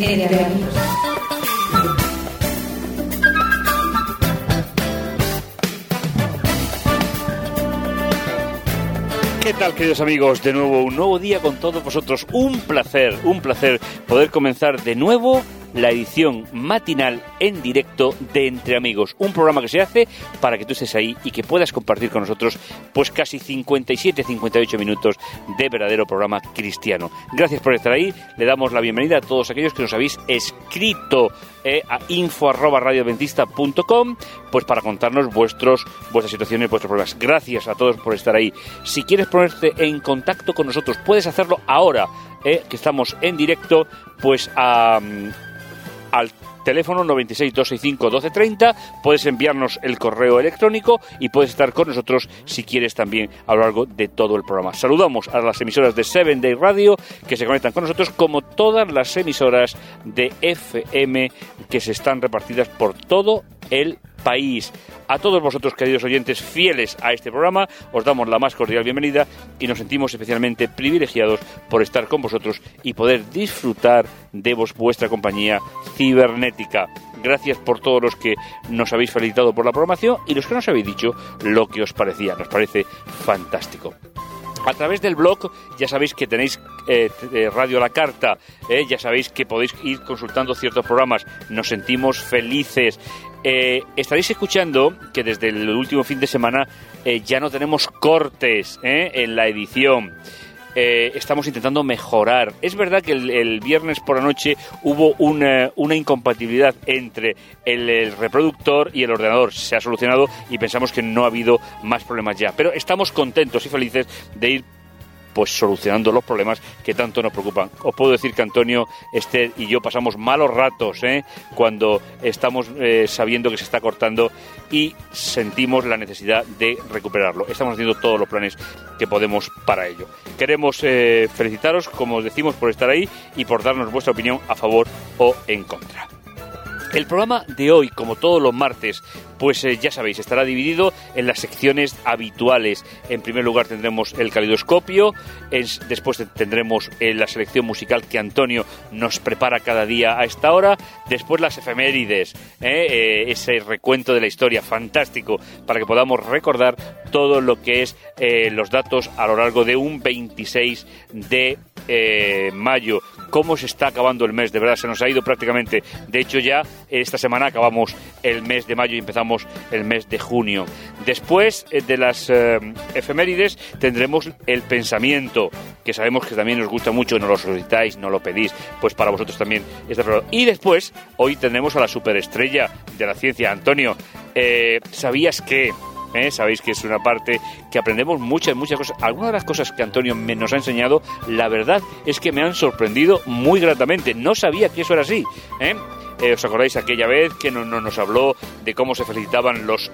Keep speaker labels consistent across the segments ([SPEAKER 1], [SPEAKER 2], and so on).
[SPEAKER 1] ¿Qué tal, queridos amigos? De nuevo, un nuevo día con todos vosotros. Un placer, un placer poder comenzar de nuevo la edición matinal en directo de Entre Amigos, un programa que se hace para que tú estés ahí y que puedas compartir con nosotros pues casi 57, 58 minutos de verdadero programa cristiano. Gracias por estar ahí, le damos la bienvenida a todos aquellos que nos habéis escrito eh, a info@radioadventista.com pues para contarnos vuestros vuestras situaciones, vuestros problemas. Gracias a todos por estar ahí. Si quieres ponerte en contacto con nosotros, puedes hacerlo ahora, eh, que estamos en directo, pues a al teléfono 96 265 1230, puedes enviarnos el correo electrónico y puedes estar con nosotros si quieres también a lo largo de todo el programa. Saludamos a las emisoras de Seven Day Radio que se conectan con nosotros como todas las emisoras de FM que se están repartidas por todo el país. A todos vosotros, queridos oyentes fieles a este programa, os damos la más cordial bienvenida y nos sentimos especialmente privilegiados por estar con vosotros y poder disfrutar de vos, vuestra compañía cibernética. Gracias por todos los que nos habéis felicitado por la programación y los que nos habéis dicho lo que os parecía. Nos parece fantástico. A través del blog ya sabéis que tenéis eh, eh, Radio La Carta, eh, ya sabéis que podéis ir consultando ciertos programas, nos sentimos felices. Eh, estaréis escuchando que desde el último fin de semana eh, ya no tenemos cortes eh, en la edición. Eh, estamos intentando mejorar. Es verdad que el, viernes por la noche hubo una, una incompatibilidad entre el reproductor y el ordenador. Se ha solucionado y pensamos que no ha habido más problemas ya. Pero estamos contentos y felices de ir pues solucionando los problemas que tanto nos preocupan. Os puedo decir que Antonio, Esther y yo pasamos malos ratos ¿eh? cuando estamos eh, sabiendo que se está cortando y sentimos la necesidad de recuperarlo. Estamos haciendo todos los planes que podemos para ello. Queremos eh, felicitaros, como os decimos, por estar ahí y por darnos vuestra opinión a favor o en contra. El programa de hoy, como todos los martes, pues eh, ya sabéis, estará dividido en las secciones habituales. En primer lugar tendremos el calidoscopio, es- después tendremos eh, la selección musical que Antonio nos prepara cada día a esta hora, después las efemérides, ¿eh? Ese recuento de la historia fantástico para que podamos recordar todo lo que es los datos a lo largo de un 26 de eh, mayo. Cómo se está acabando el mes, de verdad, se nos ha ido prácticamente. De hecho, ya esta semana acabamos el mes de mayo y empezamos el mes de junio. Después eh, de las eh, efemérides tendremos el pensamiento, que sabemos que también os gusta mucho, no lo solicitáis, no lo pedís, pues para vosotros también está. Y después, hoy tendremos a la superestrella de la ciencia, Antonio. ¿Sabías que ¿eh? Sabéis que es una parte que aprendemos muchas, muchas cosas. Algunas de las cosas que Antonio me nos ha enseñado, la verdad es que me han sorprendido muy gratamente. No sabía que eso era así. ¿eh? Eh, ¿Os acordáis aquella vez que no, no nos habló de cómo se felicitaban los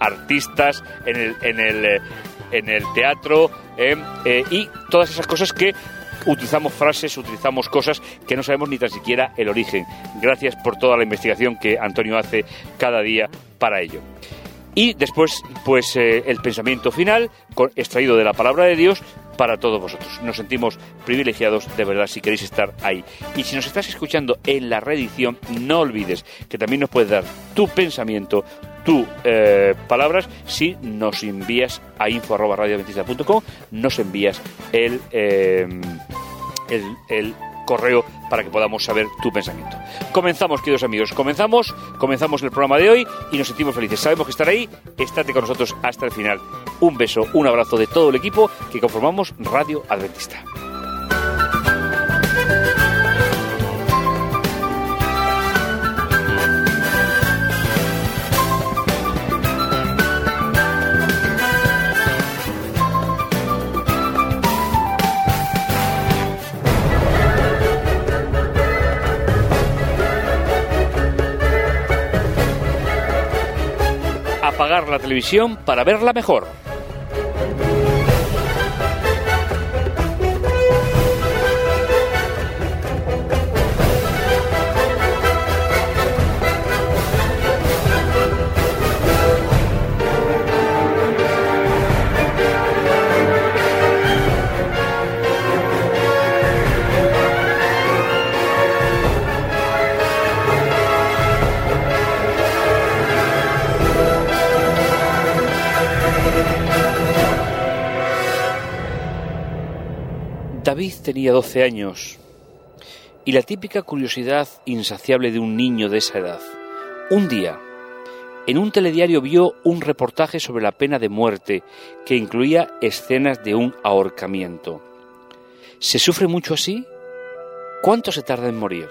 [SPEAKER 1] artistas en el, en el, eh, en el teatro y todas esas cosas que utilizamos frases, utilizamos cosas que no sabemos ni tan siquiera el origen. Gracias por toda la investigación que Antonio hace cada día para ello. Y después, pues eh, el pensamiento final, con- extraído de la palabra de Dios, para todos vosotros. Nos sentimos privilegiados de verdad si queréis estar ahí. Y si nos estás escuchando en la reedición, no olvides que también nos puedes dar tu pensamiento, tus palabras, si nos envías a info.radioadventista.com, nos envías el, eh, el, el correo para que podamos saber tu pensamiento. Comenzamos, queridos amigos, comenzamos, comenzamos el programa de hoy y nos sentimos felices. Sabemos que estar ahí, estate con nosotros hasta el final. Un beso, un abrazo de todo el equipo que conformamos Radio Adventista. La televisión para verla mejor. David tenía 12 años y la típica curiosidad insaciable de un niño de esa edad. Un día, en un telediario vio un reportaje sobre la pena de muerte que incluía escenas de un ahorcamiento. ¿Se sufre mucho así? ¿Cuánto se tarda en morir?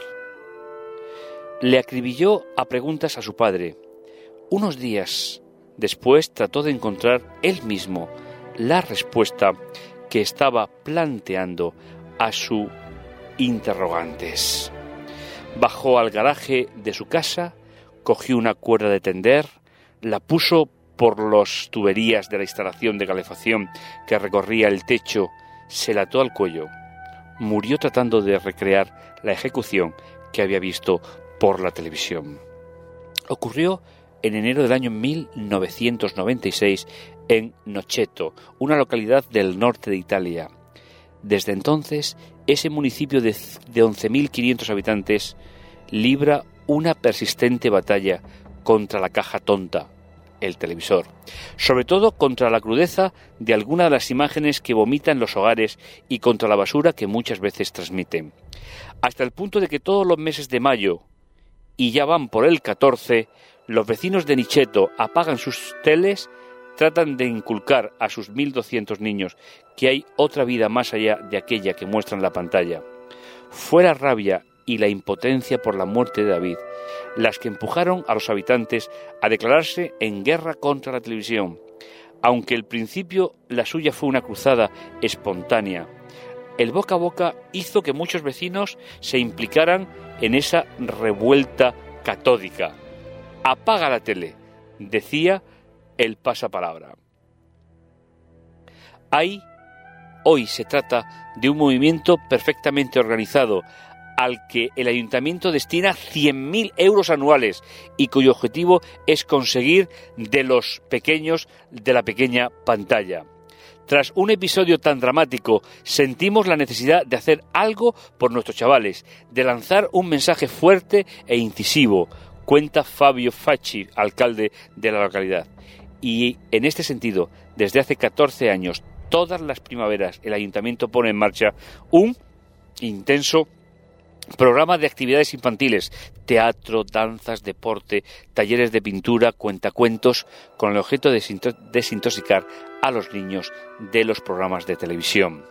[SPEAKER 1] Le acribilló a preguntas a su padre. Unos días después trató de encontrar él mismo la respuesta que estaba planteando a sus interrogantes. Bajó al garaje de su casa, cogió una cuerda de tender, la puso por las tuberías de la instalación de calefacción que recorría el techo, se la ató al cuello. Murió tratando de recrear la ejecución que había visto por la televisión. Ocurrió en enero del año 1996 en Nocheto, una localidad del norte de Italia. Desde entonces, ese municipio de, 11.500 habitantes libra una persistente batalla contra la caja tonta, el televisor, sobre todo contra la crudeza de algunas de las imágenes que vomitan los hogares y contra la basura que muchas veces transmiten. Hasta el punto de que todos los meses de mayo, y ya van por el 14, los vecinos de Nicheto apagan sus teles, tratan de inculcar a sus 1.200 niños que hay otra vida más allá de aquella que muestran en la pantalla. Fue la rabia y la impotencia por la muerte de David las que empujaron a los habitantes a declararse en guerra contra la televisión. Aunque al principio la suya fue una cruzada espontánea, el boca a boca hizo que muchos vecinos se implicaran en esa revuelta catódica. Apaga la tele, decía el pasapalabra. Ahí, hoy se trata de un movimiento perfectamente organizado, al que el ayuntamiento destina 100.000 euros anuales y cuyo objetivo es conseguir de los pequeños de la pequeña pantalla. Tras un episodio tan dramático, sentimos la necesidad de hacer algo por nuestros chavales, de lanzar un mensaje fuerte e incisivo, cuenta Fabio Facci, alcalde de la localidad. Y en este sentido, desde hace 14 años, todas las primaveras, el ayuntamiento pone en marcha un intenso Programa de actividades infantiles, teatro, danzas, deporte, talleres de pintura, cuentacuentos, con el objeto de desintoxicar a los niños de los programas de televisión.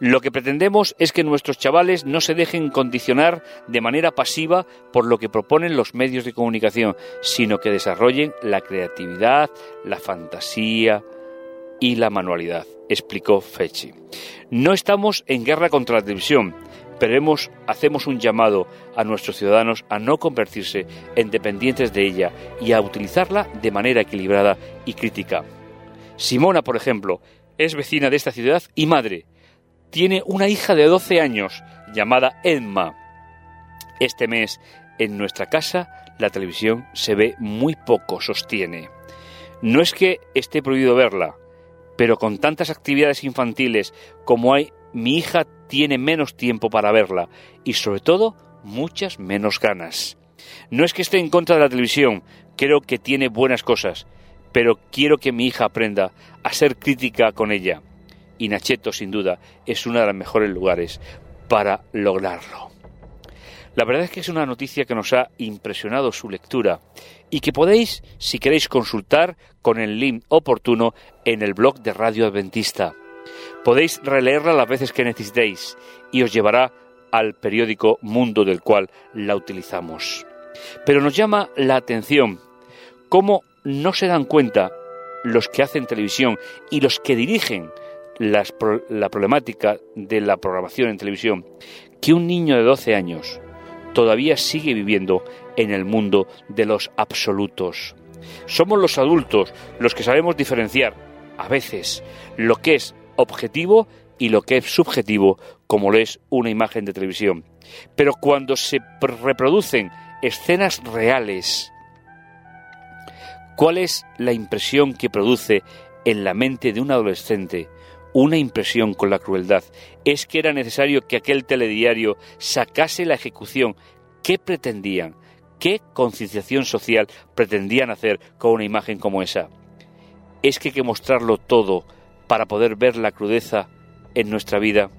[SPEAKER 1] Lo que pretendemos es que nuestros chavales no se dejen condicionar de manera pasiva por lo que proponen los medios de comunicación, sino que desarrollen la creatividad, la fantasía y la manualidad, explicó Fechi. No estamos en guerra contra la televisión, pero hacemos un llamado a nuestros ciudadanos a no convertirse en dependientes de ella y a utilizarla de manera equilibrada y crítica. Simona, por ejemplo, es vecina de esta ciudad y madre. Tiene una hija de 12 años llamada Emma. Este mes, en nuestra casa, la televisión se ve muy poco, sostiene. No es que esté prohibido verla, pero con tantas actividades infantiles como hay, mi hija tiene menos tiempo para verla y sobre todo muchas menos ganas. No es que esté en contra de la televisión, creo que tiene buenas cosas, pero quiero que mi hija aprenda a ser crítica con ella. Y Nacheto, sin duda, es uno de los mejores lugares para lograrlo. La verdad es que es una noticia que nos ha impresionado su lectura y que podéis, si queréis, consultar con el link oportuno en el blog de Radio Adventista. Podéis releerla las veces que necesitéis y os llevará al periódico Mundo del cual la utilizamos. Pero nos llama la atención cómo no se dan cuenta los que hacen televisión y los que dirigen la problemática de la programación en televisión, que un niño de 12 años todavía sigue viviendo en el mundo de los absolutos. Somos los adultos los que sabemos diferenciar, a veces, lo que es objetivo y lo que es subjetivo, como lo es una imagen de televisión. Pero cuando se reproducen escenas reales, ¿cuál es la impresión que produce en la mente de un adolescente? Una impresión con la crueldad. Es que era necesario que aquel telediario sacase la ejecución. ¿Qué pretendían? ¿Qué concienciación social pretendían hacer con una imagen como esa? Es que hay que mostrarlo todo, para poder ver la crudeza en nuestra vida.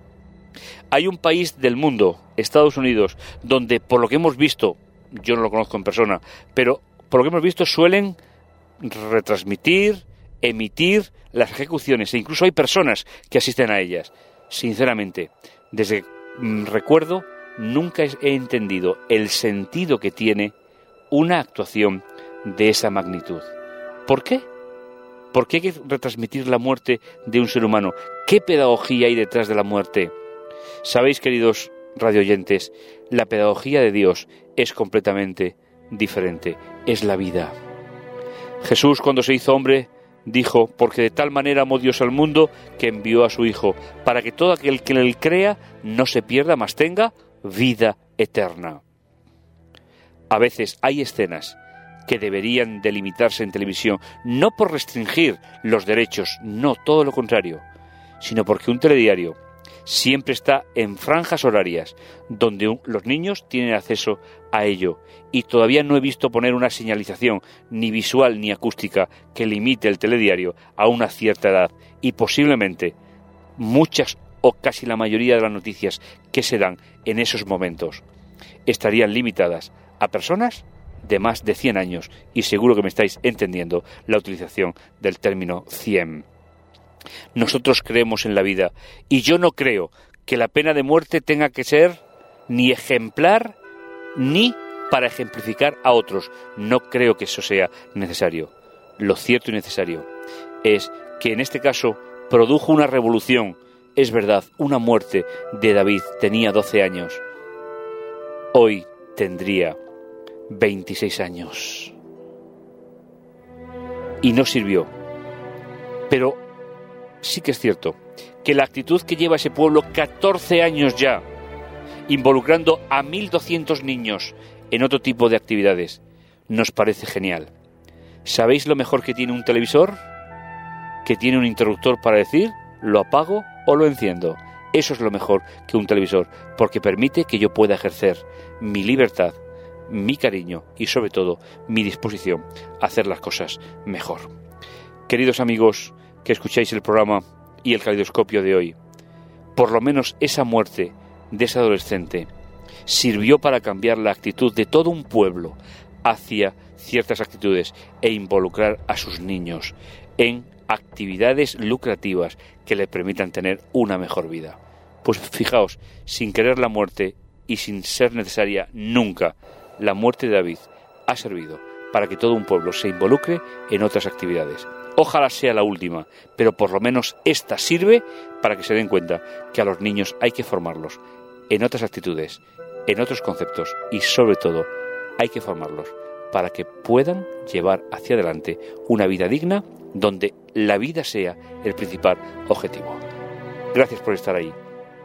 [SPEAKER 1] Hay un país del mundo, Estados Unidos, donde por lo que hemos visto, yo no lo conozco en persona, pero por lo que hemos visto suelen retransmitir, emitir las ejecuciones e incluso hay personas que asisten a ellas. Sinceramente, desde mm, recuerdo nunca he entendido el sentido que tiene una actuación de esa magnitud. ¿Por qué? ¿Por qué hay que retransmitir la muerte de un ser humano? ¿Qué pedagogía hay detrás de la muerte? Sabéis, queridos radioyentes, la pedagogía de Dios es completamente diferente, es la vida. Jesús cuando se hizo hombre dijo, porque de tal manera amó Dios al mundo que envió a su Hijo, para que todo aquel que en él crea no se pierda, mas tenga vida eterna. A veces hay escenas que deberían delimitarse en televisión, no por restringir los derechos, no, todo lo contrario, sino porque un telediario siempre está en franjas horarias donde los niños tienen acceso a ello. Y todavía no he visto poner una señalización ni visual ni acústica que limite el telediario a una cierta edad. Y posiblemente muchas o casi la mayoría de las noticias que se dan en esos momentos estarían limitadas a personas de más de 100 años. Y seguro que me estáis entendiendo la utilización del término 100. Nosotros creemos en la vida y yo no creo que la pena de muerte tenga que ser ni ejemplar ni para ejemplificar a otros. No creo que eso sea necesario. Lo cierto y necesario es que en este caso produjo una revolución. Es verdad, una muerte de David tenía 12 años. Hoy tendría 26 años. Y no sirvió. Pero sí que es cierto que la actitud que lleva ese pueblo 14 años ya, involucrando a 1.200 niños en otro tipo de actividades, nos parece genial. ¿Sabéis lo mejor que tiene un televisor? Que tiene un interruptor para decir, lo apago o lo enciendo. Eso es lo mejor que un televisor, porque permite que yo pueda ejercer mi libertad, mi cariño y sobre todo mi disposición a hacer las cosas mejor. Queridos amigos que escucháis el programa y el caleidoscopio de hoy, por lo menos esa muerte de ese adolescente sirvió para cambiar la actitud de todo un pueblo hacia ciertas actitudes e involucrar a sus niños en actividades lucrativas que le permitan tener una mejor vida. Pues fijaos, sin querer la muerte y sin ser necesaria nunca, la muerte de David ha servido para que todo un pueblo se involucre en otras actividades. Ojalá sea la última, pero por lo menos esta sirve para que se den cuenta que a los niños hay que formarlos en otras actitudes, en otros conceptos y sobre todo hay que formarlos para que puedan llevar hacia adelante una vida digna donde la vida sea el principal objetivo. Gracias por estar ahí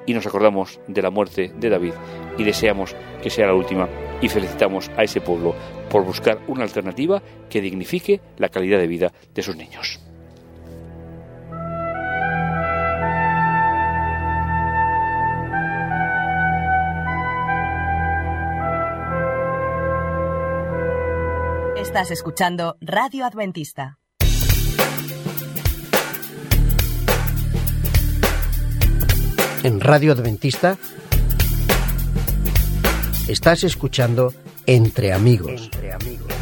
[SPEAKER 1] y nos acordamos de la muerte de David y deseamos que sea la última y felicitamos a ese pueblo por buscar una alternativa que dignifique la calidad de vida de sus niños.
[SPEAKER 2] Estás escuchando Radio Adventista.
[SPEAKER 3] En Radio Adventista estás escuchando Entre Amigos. Entre amigos.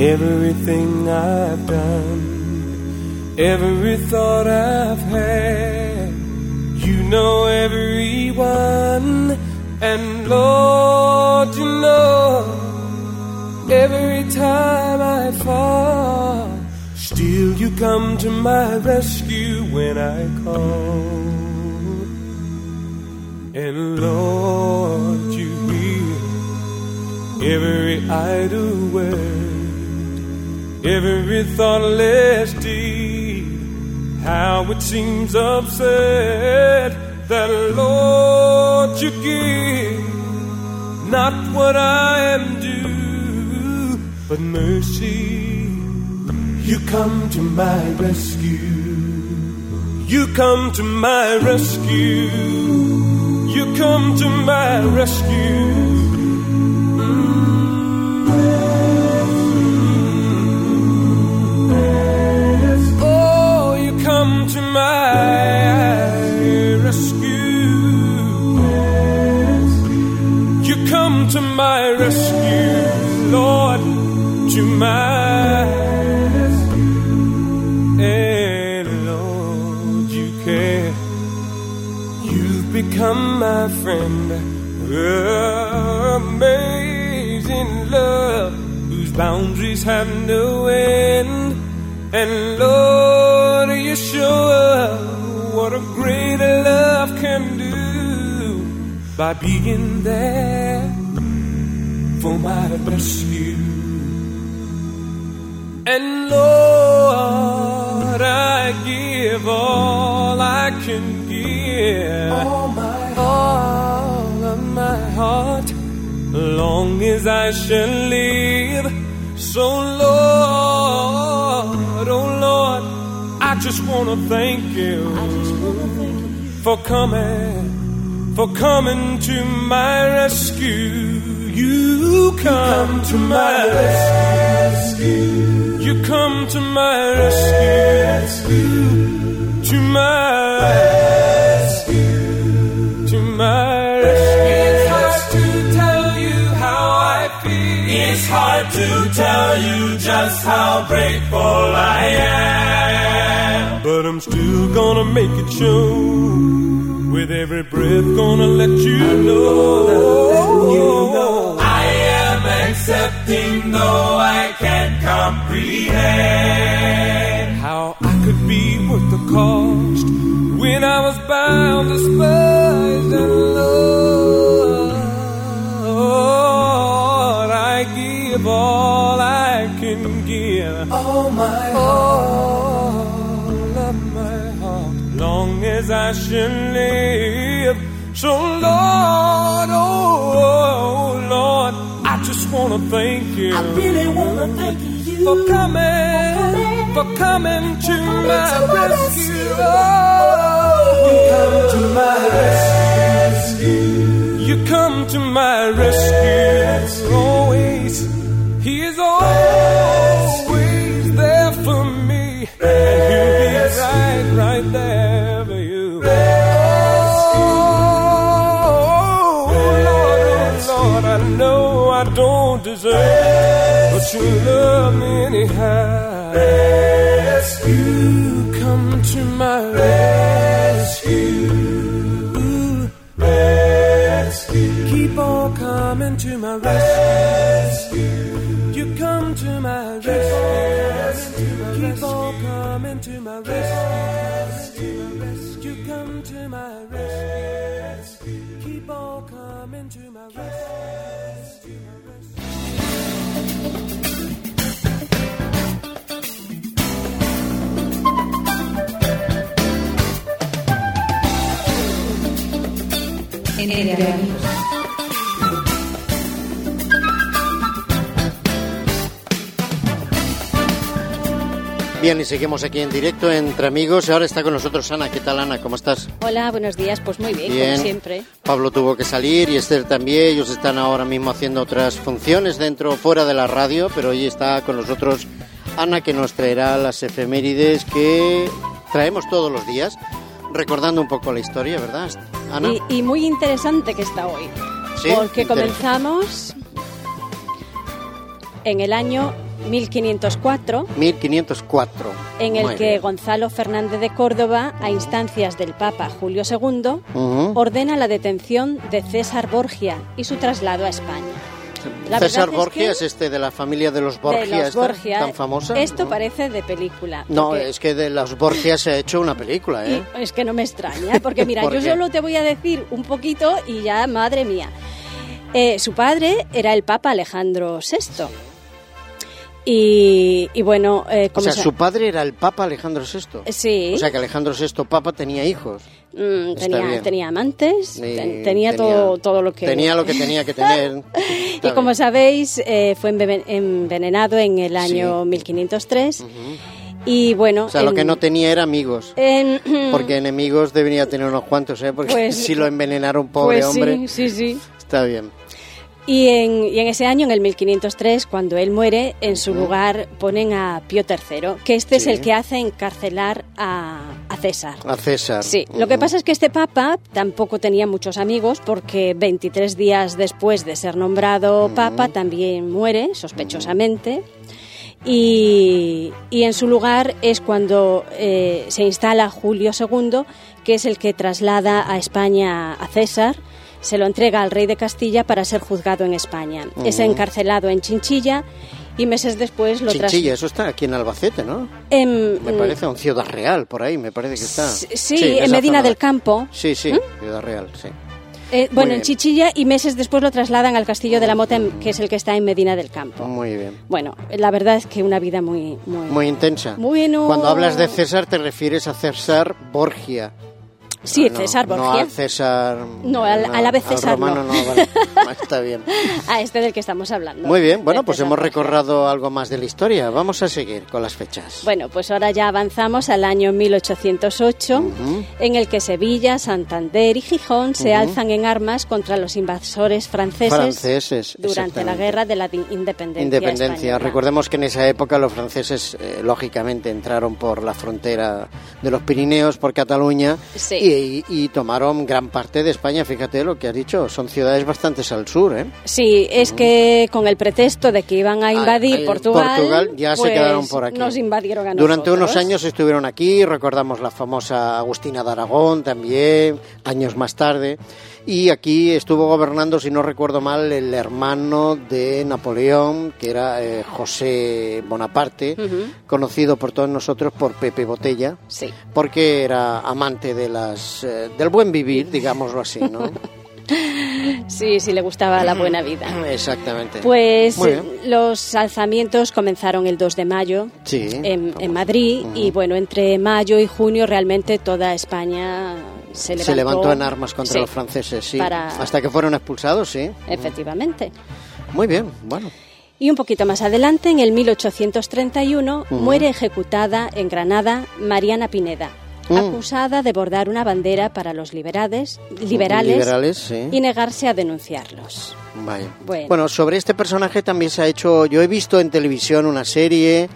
[SPEAKER 4] everything I've done, every thought I've had. You know everyone, and Lord, you know every time I fall, still you come to my rescue when I call. And Lord, you hear every idle word every thoughtless deed. How it seems absurd that, Lord, you give not what I am due, but mercy. You come to my rescue. You come to my rescue. You come to my rescue. My rescue. You come to my rescue, Lord, to my and Lord, you care. You've become my friend. Amazing love, whose boundaries have no end. And Lord, you show what a great love can do by being there for my rescue. And Lord, I give all I can give. All my all of my heart, long as I shall live. So Lord, just wanna thank you for coming, for coming to my rescue. You come to my rescue. You come to my rescue. To my rescue. To my rescue. It's hard to tell you how I feel. It's hard to tell you just how grateful I am. I'm still gonna make it show. With every breath, gonna let you know. You know. I am accepting, though I can't comprehend how I could be worth the cost when I was bound, despised, and Lord, I give all I can give. All my long as I shall live. So, Lord, oh, oh, Lord, I just wanna thank you.
[SPEAKER 5] I really wanna thank you
[SPEAKER 4] for coming, for coming to my rescue. Oh, you come to my rescue. You come to my rescue. Always, He is always there for me, and but love me anyhow. Rescue, come to my rescue. Ooh. Rescue, keep on coming to my rescue. You come to my rescue. Keep on coming to my rescue. You come to my rescue. Keep on coming to my rescue.
[SPEAKER 6] Entre amigos.
[SPEAKER 3] Bien, y seguimos aquí en directo entre amigos. Ahora está con nosotros Ana. ¿Qué tal, Ana? ¿Cómo estás?
[SPEAKER 7] Hola, buenos días. Pues muy bien,
[SPEAKER 3] Bien.
[SPEAKER 7] como siempre.
[SPEAKER 3] Pablo tuvo que salir y Esther también. Ellos están ahora mismo haciendo otras funciones dentro o fuera de la radio, pero hoy está con nosotros Ana que nos traerá las efemérides que traemos todos los días, recordando un poco la historia, ¿verdad, Ana?
[SPEAKER 7] Y, y muy interesante que está hoy.
[SPEAKER 3] Sí,
[SPEAKER 7] porque comenzamos en el año 1504,
[SPEAKER 3] 1504.
[SPEAKER 7] en el
[SPEAKER 3] Muy
[SPEAKER 7] que
[SPEAKER 3] bien.
[SPEAKER 7] Gonzalo Fernández de Córdoba, a instancias del Papa Julio II, ordena la detención de César Borgia y su traslado a España. La
[SPEAKER 3] César
[SPEAKER 7] es
[SPEAKER 3] Borgia
[SPEAKER 7] que-
[SPEAKER 3] es este de la familia de los Borgia,
[SPEAKER 7] de los
[SPEAKER 3] esta,
[SPEAKER 7] Borgia.
[SPEAKER 3] tan famosa.
[SPEAKER 7] Esto
[SPEAKER 3] ¿no?
[SPEAKER 7] parece de película.
[SPEAKER 3] No, es que de los Borgia se ha hecho una película, ¿eh?
[SPEAKER 7] Y es que no me extraña, porque mira,
[SPEAKER 3] ¿Por
[SPEAKER 7] yo
[SPEAKER 3] qué?
[SPEAKER 7] solo te voy a decir un poquito y ya, madre mía. Eh, su padre era el Papa Alejandro VI. Y, y bueno, eh,
[SPEAKER 3] O
[SPEAKER 7] como
[SPEAKER 3] sea,
[SPEAKER 7] sa-
[SPEAKER 3] su padre era el Papa Alejandro VI.
[SPEAKER 7] Sí,
[SPEAKER 3] O sea, que Alejandro VI Papa tenía hijos.
[SPEAKER 7] mm, tenía,
[SPEAKER 3] bien.
[SPEAKER 7] tenía amantes, ten- tenía, todo, todo lo que...
[SPEAKER 3] Tenía lo que tenía que tener.
[SPEAKER 7] Y
[SPEAKER 3] Está
[SPEAKER 7] como
[SPEAKER 3] bien.
[SPEAKER 7] sabéis, eh, fue enven- envenenado en el año
[SPEAKER 3] Sí.
[SPEAKER 7] 1503. Y bueno...
[SPEAKER 3] O sea, lo
[SPEAKER 7] en-
[SPEAKER 3] que no tenía era amigos.
[SPEAKER 7] en-
[SPEAKER 3] Porque enemigos debería tener unos cuantos, ¿eh? Porque
[SPEAKER 7] Pues-
[SPEAKER 3] si lo envenenaron, pobre
[SPEAKER 7] pues
[SPEAKER 3] hombre,
[SPEAKER 7] Sí, sí, sí.
[SPEAKER 3] está bien.
[SPEAKER 7] Y en, y en ese año, en el 1503, cuando él muere, en su lugar ponen a Pío III, que este es el que hace encarcelar a, a César.
[SPEAKER 3] A César.
[SPEAKER 7] Sí, lo que pasa es que este papa tampoco tenía muchos amigos porque 23 días después de ser nombrado papa también muere, sospechosamente. Y, y en su lugar es cuando eh, se instala Julio II, que es el que traslada a España a César, se lo entrega al rey de Castilla para ser juzgado en España. Es encarcelado en Chinchilla y meses después lo
[SPEAKER 3] Chinchilla, eso está aquí en Albacete, ¿no?
[SPEAKER 7] en-
[SPEAKER 3] Me parece, un Ciudad Real, por ahí, me parece que está.
[SPEAKER 7] Sí, en Medina
[SPEAKER 3] zona.
[SPEAKER 7] del Campo.
[SPEAKER 3] Sí, sí, Ciudad Real, sí.
[SPEAKER 7] Eh, bueno, en. Chichilla y meses después lo trasladan al Castillo de la Mota, en- que es el que está en Medina del Campo.
[SPEAKER 3] Muy bien.
[SPEAKER 7] Bueno, la verdad es que una vida muy... Muy,
[SPEAKER 3] Muy intensa.
[SPEAKER 7] Bueno.
[SPEAKER 3] Cuando hablas de César te refieres a César Borgia.
[SPEAKER 7] Sí,
[SPEAKER 3] No,
[SPEAKER 7] César
[SPEAKER 3] No
[SPEAKER 7] Borgia.
[SPEAKER 3] al César.
[SPEAKER 7] No, al- al ave César
[SPEAKER 3] romano
[SPEAKER 7] no.
[SPEAKER 3] no. vale. Está bien.
[SPEAKER 7] A este del que estamos hablando.
[SPEAKER 3] Muy bien, bueno,
[SPEAKER 7] de
[SPEAKER 3] pues
[SPEAKER 7] César
[SPEAKER 3] hemos recorrido algo más de la historia. Vamos a seguir con las fechas.
[SPEAKER 7] Bueno, pues ahora ya avanzamos al año 1808, en el que Sevilla, Santander y Gijón se alzan en armas contra los invasores franceses,
[SPEAKER 3] Franceses.
[SPEAKER 7] durante la guerra de la independencia.
[SPEAKER 3] Independencia.
[SPEAKER 7] española.
[SPEAKER 3] Recordemos que en esa época los franceses, eh, lógicamente, entraron por la frontera de los Pirineos, por Cataluña,
[SPEAKER 7] Sí.
[SPEAKER 3] y, y tomaron gran parte de España. Fíjate lo que has dicho, son ciudades bastante al sur, ¿eh?
[SPEAKER 7] Sí, es que con el pretexto de que iban a invadir
[SPEAKER 3] Ah, eh,
[SPEAKER 7] Portugal,
[SPEAKER 3] Portugal ya se
[SPEAKER 7] pues
[SPEAKER 3] quedaron por aquí.
[SPEAKER 7] Nos invadieron a
[SPEAKER 3] Durante
[SPEAKER 7] nosotros.
[SPEAKER 3] unos años estuvieron aquí, recordamos la famosa Agustina de Aragón también, años más tarde. Y aquí estuvo gobernando, si no recuerdo mal, el hermano de Napoleón, que era eh, José Bonaparte, conocido por todos nosotros por Pepe Botella,
[SPEAKER 7] Sí.
[SPEAKER 3] porque era amante de las, eh, del buen vivir, digámoslo así, ¿no?
[SPEAKER 7] Sí, sí le gustaba la buena vida.
[SPEAKER 3] Exactamente.
[SPEAKER 7] Pues los alzamientos comenzaron el 2 de mayo
[SPEAKER 3] Sí.
[SPEAKER 7] en, en Madrid y bueno, entre mayo y junio realmente toda España se levantó,
[SPEAKER 3] Se levantó en armas contra
[SPEAKER 7] Sí,
[SPEAKER 3] los franceses, sí.
[SPEAKER 7] para-
[SPEAKER 3] Hasta que fueron expulsados, sí.
[SPEAKER 7] Efectivamente.
[SPEAKER 3] Muy bien, bueno.
[SPEAKER 7] Y un poquito más adelante, en el 1831, muere ejecutada en Granada Mariana Pineda,
[SPEAKER 3] Mm.
[SPEAKER 7] acusada de bordar una bandera para los liberales, liberales,
[SPEAKER 3] Liberales, sí.
[SPEAKER 7] y negarse a denunciarlos.
[SPEAKER 3] Vaya.
[SPEAKER 7] Bueno.
[SPEAKER 3] Bueno. sobre este personaje también se ha hecho. Yo he visto en televisión una serie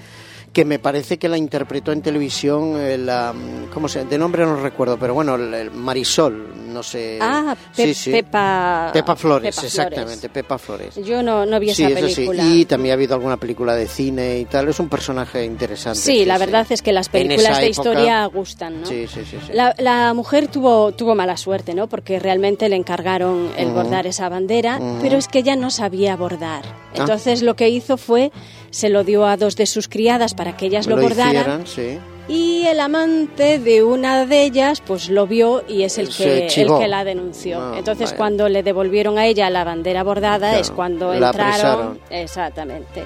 [SPEAKER 3] que me parece que la interpretó en televisión, eh, la, ¿cómo se? De nombre no recuerdo, pero bueno, el, Marisol, no sé.
[SPEAKER 7] ah, Pe-
[SPEAKER 3] sí, sí.
[SPEAKER 7] Pepa,
[SPEAKER 3] Pepa Flores,
[SPEAKER 7] Pepa
[SPEAKER 3] exactamente, Pepa Flores.
[SPEAKER 7] Yo no, no vi
[SPEAKER 3] Sí,
[SPEAKER 7] esa
[SPEAKER 3] eso sí.
[SPEAKER 7] película.
[SPEAKER 3] Y también ha habido alguna película de cine y tal. Es un personaje interesante.
[SPEAKER 7] Sí, la verdad es que las películas de
[SPEAKER 3] época-
[SPEAKER 7] historia gustan, ¿no?
[SPEAKER 3] Sí, sí, sí.
[SPEAKER 7] la mujer tuvo, tuvo mala suerte, ¿no? Porque realmente le encargaron el bordar esa bandera, pero es que ella no sabía bordar.
[SPEAKER 3] Ah.
[SPEAKER 7] Entonces lo que hizo fue, se lo dio a dos de sus criadas para que ellas lo, bordaran.
[SPEAKER 3] hicieran, sí.
[SPEAKER 7] Y el amante de una de ellas, pues lo vio y es el que, el
[SPEAKER 3] chivó.
[SPEAKER 7] que la denunció.
[SPEAKER 3] Ah,
[SPEAKER 7] Entonces,
[SPEAKER 3] vaya.
[SPEAKER 7] cuando le devolvieron a ella la bandera bordada,
[SPEAKER 3] Claro,
[SPEAKER 7] es cuando
[SPEAKER 3] la
[SPEAKER 7] entraron.
[SPEAKER 3] apresaron.
[SPEAKER 7] Exactamente.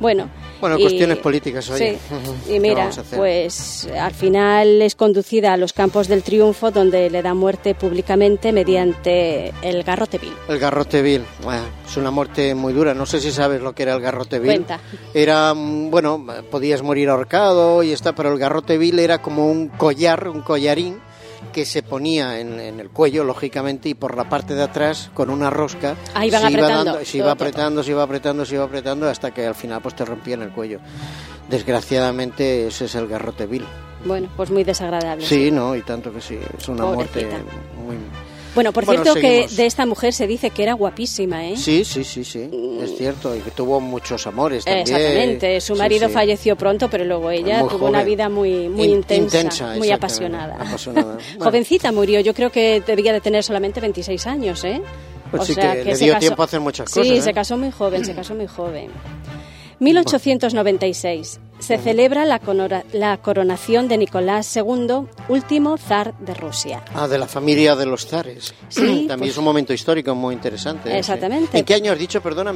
[SPEAKER 7] Bueno.
[SPEAKER 3] Bueno,
[SPEAKER 7] y-
[SPEAKER 3] cuestiones políticas, oye.
[SPEAKER 7] Sí. Y
[SPEAKER 3] ¿Qué
[SPEAKER 7] mira, pues al final es conducida a los campos del triunfo, donde le da muerte públicamente mediante el garrote vil.
[SPEAKER 3] El garrote vil. Bueno, es una muerte muy dura. No sé si sabes lo que era el garrote vil.
[SPEAKER 7] Cuenta.
[SPEAKER 3] Era, mm, bueno, podías morir ahorcado y está, pero el garrote vil era como un collar, un collarín que se ponía en, en el cuello, lógicamente, y por la parte de atrás, con una rosca,
[SPEAKER 7] Ah, iban
[SPEAKER 3] se iba,
[SPEAKER 7] apretando.
[SPEAKER 3] dando- se iba apretando, se iba apretando, se iba apretando, hasta que al final pues te rompían el cuello. Desgraciadamente ese es el garrote vil.
[SPEAKER 7] Bueno, pues muy desagradable.
[SPEAKER 3] Sí, no, y tanto que sí. Es una muerte muy...
[SPEAKER 7] Bueno, por
[SPEAKER 3] Bueno,
[SPEAKER 7] cierto
[SPEAKER 3] seguimos.
[SPEAKER 7] que de esta mujer se dice que era guapísima, ¿eh?
[SPEAKER 3] Sí, sí, sí, sí, es cierto, y que tuvo muchos amores también.
[SPEAKER 7] Exactamente, su
[SPEAKER 3] Sí,
[SPEAKER 7] marido
[SPEAKER 3] sí.
[SPEAKER 7] falleció pronto, pero luego ella
[SPEAKER 3] Muy
[SPEAKER 7] tuvo una vida muy, muy
[SPEAKER 3] In-
[SPEAKER 7] intensa,
[SPEAKER 3] intensa,
[SPEAKER 7] muy apasionada.
[SPEAKER 3] apasionada. Bueno.
[SPEAKER 7] Jovencita murió, yo creo que debía de tener solamente 26 años, ¿eh?
[SPEAKER 3] Pues sí
[SPEAKER 7] sea,
[SPEAKER 3] que le
[SPEAKER 7] se
[SPEAKER 3] dio
[SPEAKER 7] casó-
[SPEAKER 3] tiempo a hacer muchas
[SPEAKER 7] Sí,
[SPEAKER 3] cosas, ¿eh?
[SPEAKER 7] se casó muy joven, se casó muy joven. 1896. Se celebra la, coronación de Nicolás II, último zar de Rusia.
[SPEAKER 3] Ah, de la familia de los zares.
[SPEAKER 7] Sí,
[SPEAKER 3] También
[SPEAKER 7] pues-
[SPEAKER 3] es un momento histórico muy interesante. ese.
[SPEAKER 7] Exactamente.
[SPEAKER 3] ¿En qué año has dicho, perdona?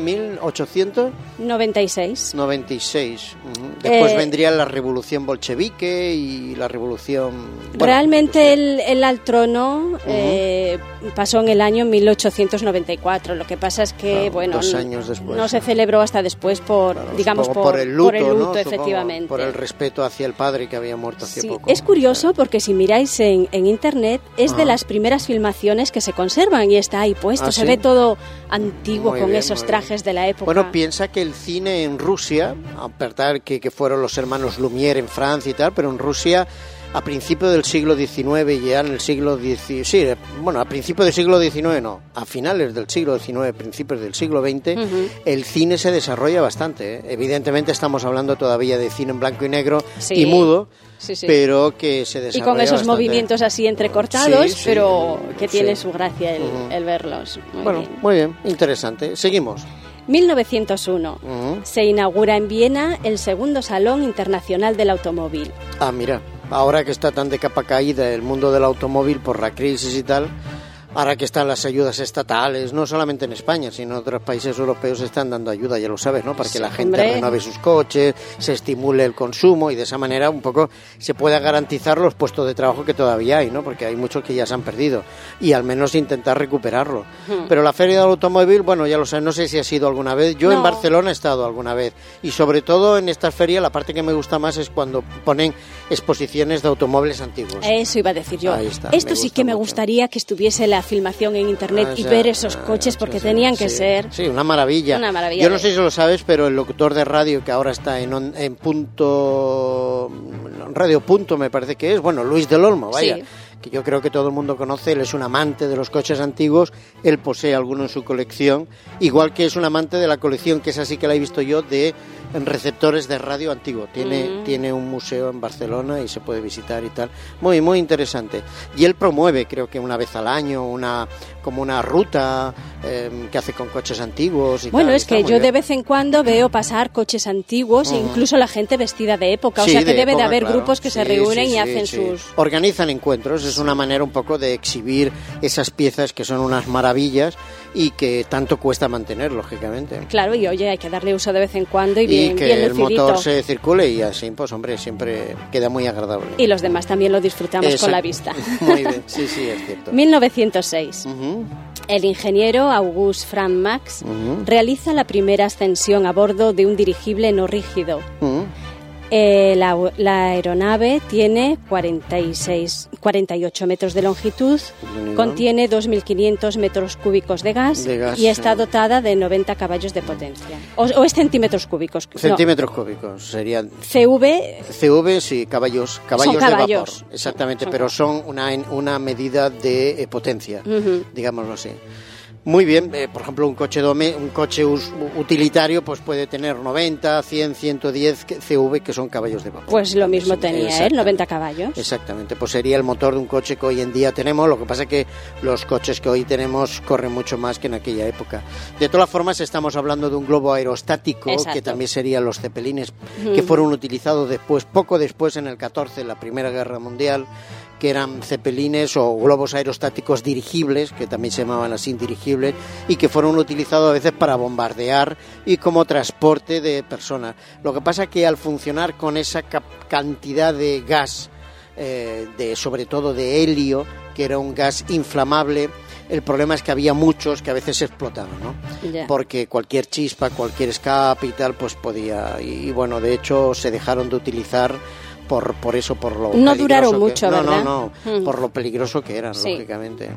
[SPEAKER 3] 1896.
[SPEAKER 7] 96.
[SPEAKER 3] Ujú. Después
[SPEAKER 7] Eh,
[SPEAKER 3] vendría la revolución bolchevique y la revolución... bueno,
[SPEAKER 7] Realmente él, él al trono eh, pasó en el año 1894. Lo que pasa es que, bueno,
[SPEAKER 3] dos
[SPEAKER 7] no-
[SPEAKER 3] años después.
[SPEAKER 7] no se celebró hasta después por,
[SPEAKER 3] Claro,
[SPEAKER 7] digamos, por,
[SPEAKER 3] por el luto, ¿no? Supongo,
[SPEAKER 7] efectivamente. Efectivamente.
[SPEAKER 3] Por el respeto hacia el padre que había muerto hace
[SPEAKER 7] Sí,
[SPEAKER 3] poco.
[SPEAKER 7] Es curioso porque si miráis en, en internet es de las primeras filmaciones que se conservan y está ahí puesto.
[SPEAKER 3] ¿Ah,
[SPEAKER 7] se
[SPEAKER 3] sí?
[SPEAKER 7] ve todo antiguo
[SPEAKER 3] Muy
[SPEAKER 7] con
[SPEAKER 3] bien,
[SPEAKER 7] esos trajes de la época.
[SPEAKER 3] Bueno, piensa que el cine en Rusia, a que, que fueron los hermanos Lumière en Francia y tal, pero en Rusia a principios del siglo XIX y ya en el siglo XIX, sí, bueno, a principios del siglo XIX no, a finales del siglo XIX, principios del siglo XX, el cine se desarrolla bastante. ¿eh? Evidentemente estamos hablando todavía de cine en blanco y negro
[SPEAKER 7] Sí.
[SPEAKER 3] y mudo,
[SPEAKER 7] Sí, sí.
[SPEAKER 3] pero que se
[SPEAKER 7] y
[SPEAKER 3] desarrolla
[SPEAKER 7] con esos
[SPEAKER 3] bastante.
[SPEAKER 7] movimientos así entrecortados, pero que tiene su gracia el, verlos. Muy
[SPEAKER 3] Bueno,
[SPEAKER 7] bien.
[SPEAKER 3] muy bien, interesante. Seguimos.
[SPEAKER 7] 1901.
[SPEAKER 3] Ujú.
[SPEAKER 7] Se inaugura en Viena el segundo Salón Internacional del Automóvil.
[SPEAKER 3] Ah, mira, ahora que está tan de capa caída el mundo del automóvil por la crisis y tal, ahora que están las ayudas estatales, no solamente en España, sino en otros países europeos están dando ayuda, ya lo sabes, ¿no? Para que
[SPEAKER 7] Sí,
[SPEAKER 3] la gente
[SPEAKER 7] hombre.
[SPEAKER 3] renueve sus coches, se estimule el consumo y de esa manera un poco se pueda garantizar los puestos de trabajo que todavía hay, ¿no? Porque hay muchos que ya se han perdido y al menos intentar recuperarlo. Pero la feria del automóvil, bueno, ya lo sabes, no sé si ha sido alguna vez. Yo en. Barcelona he estado alguna vez y sobre todo en esta feria la parte que me gusta más es cuando ponen exposiciones de automóviles antiguos.
[SPEAKER 7] Eso iba a decir yo.
[SPEAKER 3] Está,
[SPEAKER 7] Esto sí que me gustaría que estuviese la filmación en internet
[SPEAKER 3] Ah,
[SPEAKER 7] y
[SPEAKER 3] sea,
[SPEAKER 7] ver esos
[SPEAKER 3] ah,
[SPEAKER 7] coches porque
[SPEAKER 3] sí,
[SPEAKER 7] tenían que
[SPEAKER 3] sí.
[SPEAKER 7] ser
[SPEAKER 3] Sí, una maravilla.
[SPEAKER 7] Una maravilla
[SPEAKER 3] Yo no sé si lo sabes, pero el locutor de radio que ahora está en, on- en punto. Radio Punto, me parece que es. Bueno, Luis del Olmo, vaya.
[SPEAKER 7] Sí.
[SPEAKER 3] Que yo creo que todo el mundo conoce. Él es un amante de los coches antiguos. Él posee alguno en su colección. Igual que es un amante de la colección, que es así que la he visto yo, de receptores de radio antiguo. Tiene, tiene un museo en Barcelona y se puede visitar y tal. Muy, muy interesante. Y él promueve, creo que una vez al año, una como una ruta eh, que hace con coches antiguos y
[SPEAKER 7] Bueno,
[SPEAKER 3] tal,
[SPEAKER 7] es que yo
[SPEAKER 3] bien.
[SPEAKER 7] de vez en cuando veo pasar coches antiguos e incluso la gente vestida de época.
[SPEAKER 3] Sí,
[SPEAKER 7] o sea que debe de
[SPEAKER 3] época,
[SPEAKER 7] haber
[SPEAKER 3] claro.
[SPEAKER 7] grupos que se
[SPEAKER 3] Sí,
[SPEAKER 7] reúnen
[SPEAKER 3] sí,
[SPEAKER 7] y hacen sus...
[SPEAKER 3] Organizan encuentros, es una manera un poco de exhibir esas piezas que son unas maravillas y que tanto cuesta mantener, lógicamente.
[SPEAKER 7] Claro, y oye, hay que darle uso de vez en cuando y
[SPEAKER 3] Y
[SPEAKER 7] bien,
[SPEAKER 3] que
[SPEAKER 7] bien
[SPEAKER 3] el
[SPEAKER 7] lucidito.
[SPEAKER 3] motor se circule y así, pues hombre, siempre queda muy agradable.
[SPEAKER 7] Y los demás también lo disfrutamos con la vista.
[SPEAKER 3] Muy bien, sí, sí, es cierto.
[SPEAKER 7] 1906.
[SPEAKER 3] Ujú,
[SPEAKER 7] El ingeniero August Frank Max realiza la primera ascensión a bordo de un dirigible no rígido.
[SPEAKER 3] ujú.
[SPEAKER 7] Eh, la, la aeronave tiene 46, 48 metros de longitud,
[SPEAKER 3] Bien,
[SPEAKER 7] contiene 2.500 metros cúbicos de gas,
[SPEAKER 3] De gas,
[SPEAKER 7] y está dotada de 90 caballos de potencia. O, o es centímetros cúbicos. no,
[SPEAKER 3] Centímetros cúbicos serían
[SPEAKER 7] CV,
[SPEAKER 3] CV, sí, caballos, caballos,
[SPEAKER 7] caballos.
[SPEAKER 3] de vapor, exactamente,
[SPEAKER 7] Son-
[SPEAKER 3] pero son una, una medida de eh, potencia, digámoslo así. Muy bien, eh, por ejemplo, un coche dome, un coche utilitario pues puede tener 90, 100, 110 que- CV que son caballos de vapor.
[SPEAKER 7] pues lo mismo
[SPEAKER 3] Sí,
[SPEAKER 7] tenía él,
[SPEAKER 3] exactamente.
[SPEAKER 7] 90 caballos.
[SPEAKER 3] Exactamente, pues sería el motor de un coche que hoy en día tenemos, lo que pasa es que los coches que hoy tenemos corren mucho más que en aquella época. De todas formas, estamos hablando de un globo aerostático,
[SPEAKER 7] Exacto.
[SPEAKER 3] que también serían los cepelines, que fueron utilizados después, poco después en el 14, en la Primera Guerra Mundial, que eran cepelines o globos aerostáticos dirigibles, que también se llamaban así dirigibles, y que fueron utilizados a veces para bombardear y como transporte de personas. Lo que pasa que al funcionar con esa cantidad de gas, eh, de sobre todo de helio, que era un gas inflamable, el problema es que había muchos que a veces explotaban, ¿no? Porque cualquier chispa, cualquier escape y tal, pues podía. Y, y bueno, de hecho se dejaron de utilizar por, por eso, por lo.
[SPEAKER 7] No duraron
[SPEAKER 3] que-
[SPEAKER 7] mucho,
[SPEAKER 3] no,
[SPEAKER 7] ¿verdad?
[SPEAKER 3] No, no,
[SPEAKER 7] Mm.
[SPEAKER 3] por lo peligroso que eran,
[SPEAKER 7] Sí.
[SPEAKER 3] lógicamente.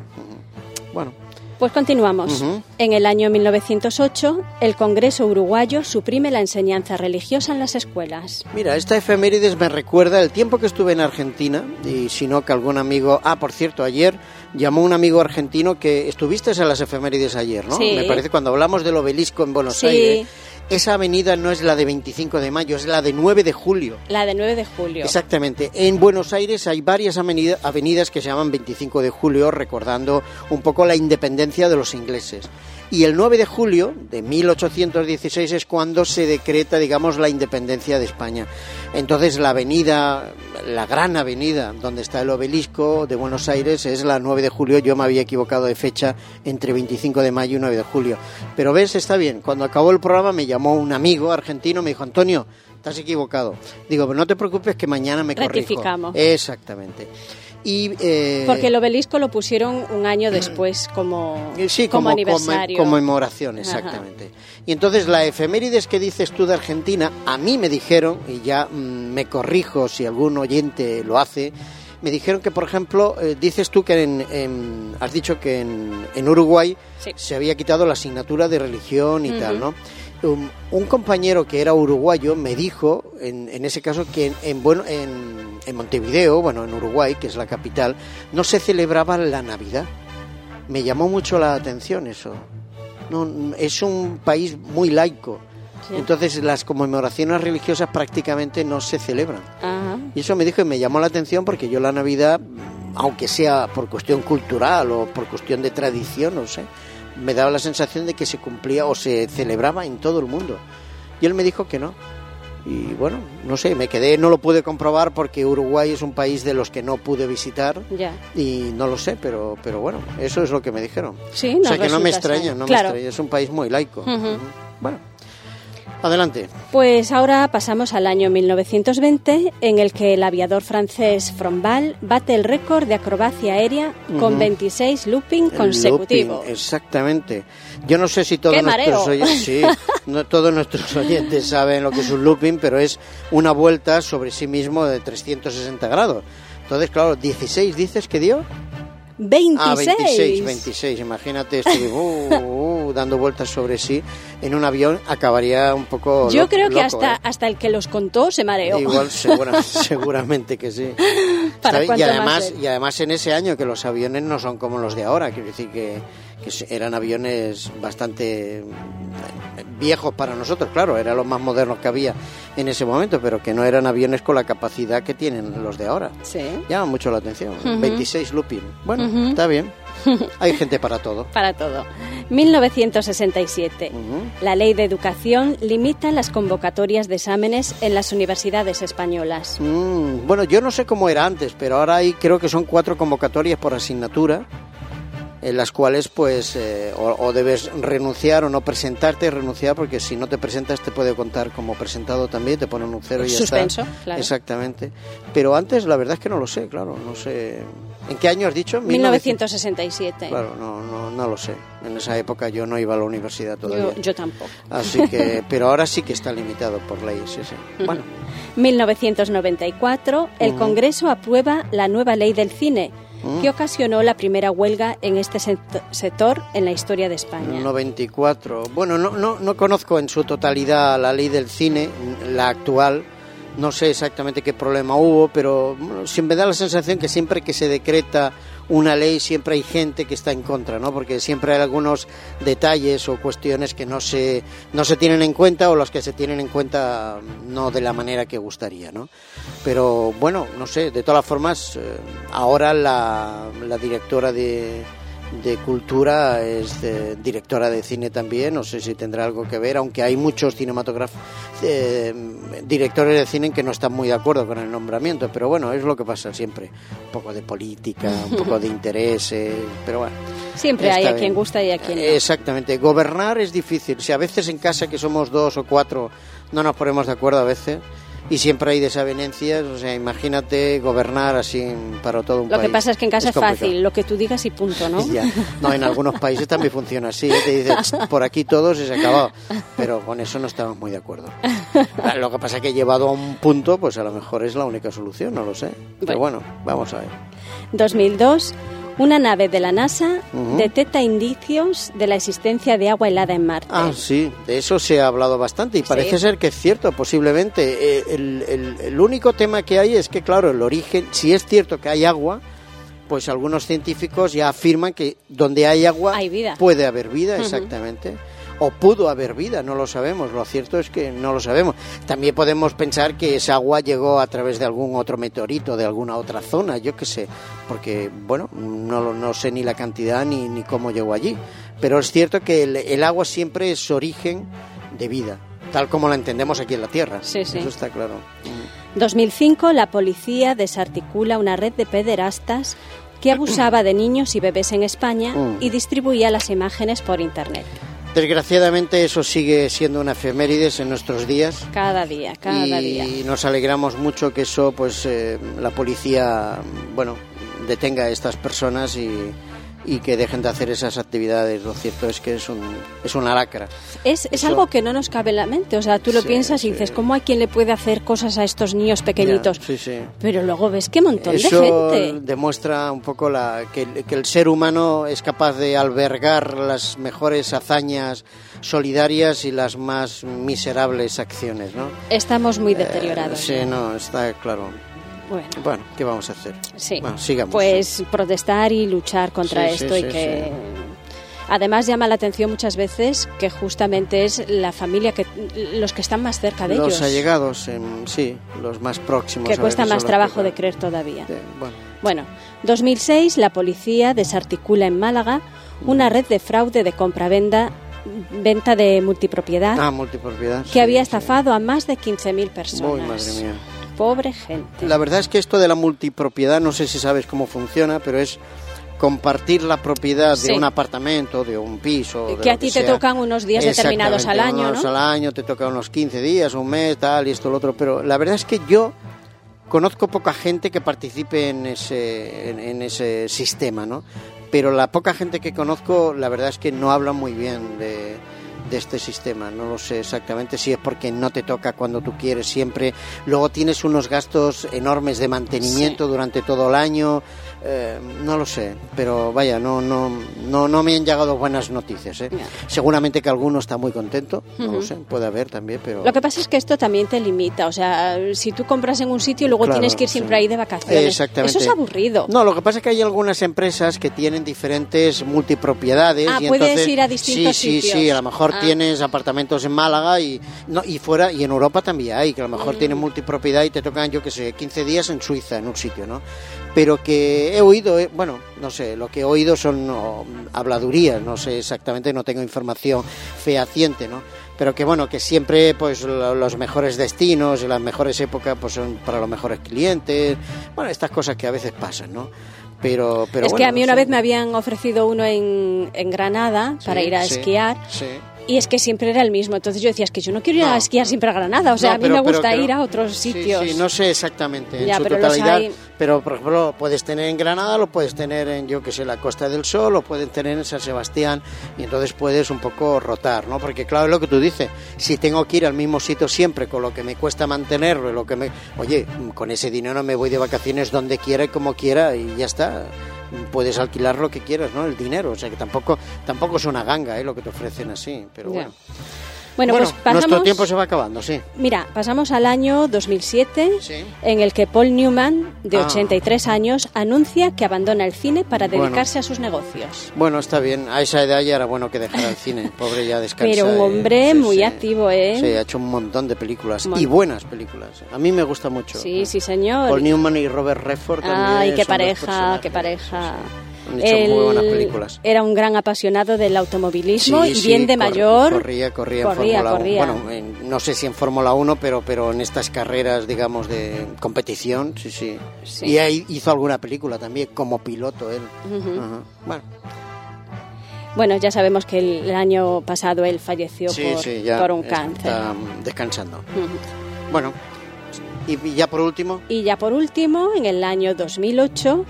[SPEAKER 3] Bueno,
[SPEAKER 7] Pues continuamos. En el año 1908, el Congreso uruguayo suprime la enseñanza religiosa en las escuelas.
[SPEAKER 3] Mira, esta efemérides me recuerda el tiempo que estuve en Argentina y si no que algún amigo... Ah, por cierto, ayer llamó un amigo argentino que estuviste en las efemérides ayer, ¿no?
[SPEAKER 7] Sí.
[SPEAKER 3] Me parece cuando hablamos del obelisco en Buenos
[SPEAKER 7] Sí.
[SPEAKER 3] Aires. Esa avenida no es la de 25 de mayo, es la de 9 de julio.
[SPEAKER 7] La de 9 de julio.
[SPEAKER 3] Exactamente. En Buenos Aires hay varias avenida- avenidas que se llaman 25 de julio, recordando un poco la independencia de los ingleses. Y el 9 de julio de 1816 es cuando se decreta, digamos, la independencia de España. Entonces la avenida, la gran avenida donde está el obelisco de Buenos Aires es la 9 de julio. Yo me había equivocado de fecha entre 25 de mayo y 9 de julio. Pero ves, está bien. Cuando acabó el programa me llamó un amigo argentino, me dijo, Antonio, estás equivocado. Digo, pero no te preocupes que mañana me corrijo.
[SPEAKER 7] Rectificamos.
[SPEAKER 3] Exactamente. Y, eh,
[SPEAKER 7] Porque el obelisco lo pusieron un año después como,
[SPEAKER 3] Eh, Sí,
[SPEAKER 7] como,
[SPEAKER 3] como,
[SPEAKER 7] aniversario.
[SPEAKER 3] come- conmemoración, exactamente. Y entonces la efemérides que dices tú de Argentina, a mí me dijeron, y ya mm, me corrijo si algún oyente lo hace, me dijeron que, por ejemplo, eh, dices tú que en, en- has dicho que en, en Uruguay
[SPEAKER 7] Sí.
[SPEAKER 3] se había quitado la asignatura de religión y tal, ¿no? Um, un compañero que era uruguayo me dijo, en, en ese caso, que en, en, bueno, en, en Montevideo, bueno, en Uruguay, que es la capital, no se celebraba la Navidad. Me llamó mucho la atención eso. No, es un país muy laico.
[SPEAKER 7] Sí.
[SPEAKER 3] Entonces las conmemoraciones religiosas prácticamente no se celebran.
[SPEAKER 7] Ajá.
[SPEAKER 3] Y eso me dijo y me llamó la atención porque yo la Navidad, aunque sea por cuestión cultural o por cuestión de tradición, no sé, me daba la sensación de que se cumplía o se celebraba en todo el mundo. Y él me dijo que no. Y bueno, no sé, me quedé, no lo pude comprobar porque Uruguay es un país de los que no pude visitar
[SPEAKER 7] Ya.
[SPEAKER 3] y no lo sé, pero, pero bueno, eso es lo que me dijeron.
[SPEAKER 7] Sí,
[SPEAKER 3] o sea que no me extraña, no
[SPEAKER 7] Claro.
[SPEAKER 3] me extraña, es un país muy laico. Bueno, adelante.
[SPEAKER 7] Pues ahora pasamos al año 1920, en el que el aviador francés Frombal bate el récord de acrobacia aérea con 26 looping consecutivos.
[SPEAKER 3] looping, exactamente. Yo no sé si todos
[SPEAKER 7] ¡Qué
[SPEAKER 3] nuestros oyentes, sí, no todos nuestros oyentes saben lo que es un looping, pero es una vuelta sobre sí mismo de 360 grados. Entonces, claro, 16 dices que dio.
[SPEAKER 7] 26.
[SPEAKER 3] Ah, 26, 26. Imagínate, estuve uh, uh, dando vueltas sobre sí en un avión, acabaría un poco.
[SPEAKER 7] Yo
[SPEAKER 3] lo-
[SPEAKER 7] creo que
[SPEAKER 3] loco,
[SPEAKER 7] hasta,
[SPEAKER 3] ¿eh?
[SPEAKER 7] hasta el que los contó se mareó.
[SPEAKER 3] Igual, segura- seguramente que sí.
[SPEAKER 7] Para
[SPEAKER 3] y además, y además en ese año que los aviones no son como los de ahora, quiero decir que, que eran aviones bastante eh, viejos para nosotros, claro, eran los más modernos que había en ese momento, pero que no eran aviones con la capacidad que tienen los de ahora.
[SPEAKER 7] Sí.
[SPEAKER 3] Llama mucho la atención.
[SPEAKER 7] Ujú.
[SPEAKER 3] 26 looping. Bueno, está bien. Hay gente para todo.
[SPEAKER 7] Para todo. 1967.
[SPEAKER 3] Ujú.
[SPEAKER 7] La ley de educación limita las convocatorias de exámenes en las universidades españolas.
[SPEAKER 3] Mm, bueno, yo no sé cómo era antes, pero ahora hay creo que son cuatro convocatorias por asignatura, en las cuales pues eh, o, o debes renunciar o no presentarte, renunciar, porque si no te presentas te puede contar como presentado también, te ponen un cero y ya
[SPEAKER 7] Suspenso,
[SPEAKER 3] está.
[SPEAKER 7] claro.
[SPEAKER 3] Exactamente. Pero antes la verdad es que no lo sé, claro, no sé. ¿En qué año has dicho?
[SPEAKER 7] 1967.
[SPEAKER 3] Claro, no, no, no lo sé. En esa época yo no iba a la universidad todavía.
[SPEAKER 7] Yo, yo tampoco.
[SPEAKER 3] Así que, pero ahora sí que está limitado por ley, sí, sí. Bueno.
[SPEAKER 7] 1994, el Congreso aprueba la nueva ley del cine, que ocasionó la primera huelga en este sect- sector en la historia de España.
[SPEAKER 3] 94. Bueno, no, no, no conozco en su totalidad la ley del cine, la actual. No sé exactamente qué problema hubo, pero bueno, me da la sensación que siempre que se decreta una ley siempre hay gente que está en contra, ¿no? Porque siempre hay algunos detalles o cuestiones que no se, no se tienen en cuenta o los que se tienen en cuenta no de la manera que gustaría, ¿no? Pero bueno, no sé, de todas formas, eh, ahora la, la directora de, de cultura es eh, directora de cine también, no sé si tendrá algo que ver, aunque hay muchos cinematógrafos, eh, directores de cine que no están muy de acuerdo con el nombramiento, pero bueno, es lo que pasa siempre, un poco de política, un poco de intereses, pero bueno.
[SPEAKER 7] Siempre hay a quien gusta y a quien no.
[SPEAKER 3] Exactamente, gobernar es difícil, si a veces en casa que somos dos o cuatro no nos ponemos de acuerdo a veces, y siempre hay desavenencias, o sea, imagínate gobernar así para todo un
[SPEAKER 7] Lo
[SPEAKER 3] país.
[SPEAKER 7] que pasa es que en casa es, fácil, lo que tú digas y punto, ¿no?
[SPEAKER 3] Ya. No, en algunos países también funciona así. ¿eh? Te dicen, "Ch, por aquí todos y se ha acabado. Pero con eso no estamos muy de acuerdo. Lo que pasa es que llevado a un punto, pues a lo mejor es la única solución, no lo sé. Pero bueno, vamos a ver.
[SPEAKER 7] 2002, una nave de la NASA detecta indicios de la existencia de agua helada en Marte.
[SPEAKER 3] Ah, sí, de eso se ha hablado bastante y parece ser que es cierto, posiblemente. Eh, el, el- el único tema que hay es que, claro, el origen, si es cierto que hay agua, pues algunos científicos ya afirman que donde hay agua
[SPEAKER 7] Hay vida.
[SPEAKER 3] puede haber vida, exactamente. O pudo haber vida, no lo sabemos. Lo cierto es que no lo sabemos. También podemos pensar que esa agua llegó a través de algún otro meteorito, de alguna otra zona, yo qué sé. Porque, bueno, no, lo- no sé ni la cantidad ni, ni cómo llegó allí. Pero es cierto que el, el agua siempre es origen de vida, tal como la entendemos aquí en la Tierra.
[SPEAKER 7] Sí, sí.
[SPEAKER 3] Eso está claro.
[SPEAKER 7] 2005, la policía desarticula una red de pederastas que abusaba de niños y bebés en España
[SPEAKER 3] Mm.
[SPEAKER 7] y distribuía las imágenes por Internet.
[SPEAKER 3] Desgraciadamente eso sigue siendo una efemérides en nuestros días.
[SPEAKER 7] Cada día, cada
[SPEAKER 3] y
[SPEAKER 7] día.
[SPEAKER 3] nos alegramos mucho que eso, pues, eh, la policía, bueno, detenga a estas personas y, y que dejen de hacer esas actividades. Lo cierto es que es, un, es una lacra.
[SPEAKER 7] Es, es
[SPEAKER 3] Eso-
[SPEAKER 7] algo que no nos cabe en la mente. O sea, tú lo
[SPEAKER 3] Sí,
[SPEAKER 7] piensas y
[SPEAKER 3] sí.
[SPEAKER 7] dices, ¿cómo hay quien le puede hacer cosas a estos niños pequeñitos?
[SPEAKER 3] Ya, sí, sí.
[SPEAKER 7] Pero luego ves qué montón
[SPEAKER 3] Eso
[SPEAKER 7] de gente.
[SPEAKER 3] demuestra un poco la, que, que el ser humano es capaz de albergar las mejores hazañas solidarias y las más miserables acciones, ¿no?
[SPEAKER 7] Estamos muy deteriorados.
[SPEAKER 3] Eh, sí, no, está claro.
[SPEAKER 7] Bueno,
[SPEAKER 3] Bueno, ¿qué vamos a hacer?
[SPEAKER 7] sí.
[SPEAKER 3] Bueno, sigamos.
[SPEAKER 7] Pues protestar y luchar contra
[SPEAKER 3] Sí, sí,
[SPEAKER 7] esto y
[SPEAKER 3] sí,
[SPEAKER 7] que... Además llama la atención muchas veces que justamente es la familia que los que están más cerca de
[SPEAKER 3] los
[SPEAKER 7] ellos,
[SPEAKER 3] allegados, em, sí, los más próximos.
[SPEAKER 7] que cuesta más
[SPEAKER 3] los
[SPEAKER 7] trabajo
[SPEAKER 3] que-
[SPEAKER 7] de creer todavía.
[SPEAKER 3] Sí, bueno,
[SPEAKER 7] Bueno, 2006 la policía desarticula en Málaga una red de fraude de compravenda venta de multipropiedad
[SPEAKER 3] ah, multipropiedad.
[SPEAKER 7] que
[SPEAKER 3] sí,
[SPEAKER 7] había
[SPEAKER 3] sí.
[SPEAKER 7] estafado a más de 15.000 personas.
[SPEAKER 3] Uy, madre mía.
[SPEAKER 7] Pobre gente.
[SPEAKER 3] La verdad es que esto de la multipropiedad, no sé si sabes cómo funciona, pero es compartir la propiedad
[SPEAKER 7] Sí.
[SPEAKER 3] de un apartamento, de un piso. de
[SPEAKER 7] que a ti te
[SPEAKER 3] sea.
[SPEAKER 7] tocan unos días determinados al año,
[SPEAKER 3] unos
[SPEAKER 7] ¿no?
[SPEAKER 3] al año, te toca unos 15 días, un mes, tal, y esto, lo otro. Pero la verdad es que yo conozco poca gente que participe en ese, en, en ese sistema, ¿no? Pero la poca gente que conozco, la verdad es que no habla muy bien de, de este sistema. No lo sé exactamente si es porque no te toca cuando tú quieres siempre. Luego tienes unos gastos enormes de mantenimiento durante todo el año. Eh, no lo sé, pero vaya, no, no, no, no me han llegado buenas noticias. ¿eh? Seguramente que alguno está muy contento, no lo
[SPEAKER 7] Ujú.
[SPEAKER 3] sé, puede haber también, pero...
[SPEAKER 7] Lo que pasa es que esto también te limita, o sea, si tú compras en un sitio y luego
[SPEAKER 3] Claro,
[SPEAKER 7] tienes que ir siempre
[SPEAKER 3] sí.
[SPEAKER 7] ahí de vacaciones.
[SPEAKER 3] Exactamente.
[SPEAKER 7] Eso es aburrido.
[SPEAKER 3] No, lo que pasa es que hay algunas empresas que tienen diferentes multipropiedades.
[SPEAKER 7] Ah,
[SPEAKER 3] y
[SPEAKER 7] puedes
[SPEAKER 3] entonces,
[SPEAKER 7] ir a distintos
[SPEAKER 3] sí, Sí,
[SPEAKER 7] sitios.
[SPEAKER 3] sí, a lo mejor
[SPEAKER 7] Ah.
[SPEAKER 3] Tienes apartamentos en Málaga y, no, y fuera, y en Europa también hay, que a lo
[SPEAKER 7] Mm.
[SPEAKER 3] mejor tienen multipropiedad y te tocan, yo qué sé, 15 días en Suiza, en un sitio, ¿no? Pero que he oído, eh, bueno, no sé, lo que he oído son no, habladurías, no sé exactamente, no tengo información fehaciente, ¿no? Pero que bueno, que siempre pues lo- los mejores destinos y las mejores épocas pues son para los mejores clientes, bueno, estas cosas que a veces pasan, ¿no? Pero, pero
[SPEAKER 7] es que a mí
[SPEAKER 3] no
[SPEAKER 7] una
[SPEAKER 3] sé.
[SPEAKER 7] vez me habían ofrecido uno en, en Granada para ir a
[SPEAKER 3] sí,
[SPEAKER 7] esquiar
[SPEAKER 3] sí.
[SPEAKER 7] Y es que siempre era el mismo. Entonces yo decía, es que yo no quiero ir
[SPEAKER 3] No,
[SPEAKER 7] a esquiar siempre a Granada, o sea,
[SPEAKER 3] No,
[SPEAKER 7] a mí me
[SPEAKER 3] pero
[SPEAKER 7] gusta ir a otros
[SPEAKER 3] Sí,
[SPEAKER 7] sitios.
[SPEAKER 3] Sí, no sé exactamente en
[SPEAKER 7] Ya,
[SPEAKER 3] su
[SPEAKER 7] pero los
[SPEAKER 3] totalidad,
[SPEAKER 7] hay-
[SPEAKER 3] pero por ejemplo lo puedes tener en Granada, lo puedes tener en yo que sé la Costa del Sol, lo puedes tener en San Sebastián y entonces puedes un poco rotar, ¿no? Porque claro es lo que tú dices, si tengo que ir al mismo sitio siempre con lo que me cuesta mantenerlo, lo que me, oye, con ese dinero me voy de vacaciones donde quiera y como quiera y ya está. Puedes alquilar lo que quieras, ¿no? El dinero, o sea que tampoco tampoco es una ganga, ¿eh? Lo que te ofrecen así, pero bueno.
[SPEAKER 7] Bueno, pues
[SPEAKER 3] nuestro
[SPEAKER 7] pasamos...
[SPEAKER 3] tiempo se va acabando, sí.
[SPEAKER 7] Mira, pasamos al año 2007,
[SPEAKER 3] Sí.
[SPEAKER 7] en el que Paul Newman, de
[SPEAKER 3] Ah.
[SPEAKER 7] 83 años, anuncia que abandona el cine para
[SPEAKER 3] Bueno.
[SPEAKER 7] dedicarse a sus negocios.
[SPEAKER 3] Bueno, está bien. A esa edad ya era bueno que dejara el cine. Pobre ya descansa.
[SPEAKER 7] Pero un
[SPEAKER 3] eh.
[SPEAKER 7] hombre
[SPEAKER 3] Sí,
[SPEAKER 7] muy
[SPEAKER 3] sí.
[SPEAKER 7] activo, ¿eh?
[SPEAKER 3] Sí, ha hecho un montón de películas. Y buenas películas. A mí me gusta mucho.
[SPEAKER 7] Sí, sí, señor.
[SPEAKER 3] Paul Newman y Robert Redford también.
[SPEAKER 7] Ay, qué pareja, qué pareja.
[SPEAKER 3] Han hecho muy buenas películas.
[SPEAKER 7] Era un gran apasionado del automovilismo
[SPEAKER 3] Sí,
[SPEAKER 7] y
[SPEAKER 3] sí,
[SPEAKER 7] bien de mayor.
[SPEAKER 3] Corría, corría, en
[SPEAKER 7] corría,
[SPEAKER 3] Fórmula 1.
[SPEAKER 7] corría.
[SPEAKER 3] Bueno, en- no sé si en Fórmula 1, pero, pero en estas carreras, digamos, de competición, sí, sí.
[SPEAKER 7] Sí.
[SPEAKER 3] Y ahí hizo alguna película también, como piloto él. Bueno,
[SPEAKER 7] Bueno, ya sabemos que el, el año pasado él falleció por,
[SPEAKER 3] sí, ya
[SPEAKER 7] por un
[SPEAKER 3] está
[SPEAKER 7] cáncer.
[SPEAKER 3] descansando. Bueno, y y ya por último,
[SPEAKER 7] Y ya por último, en el año 2008,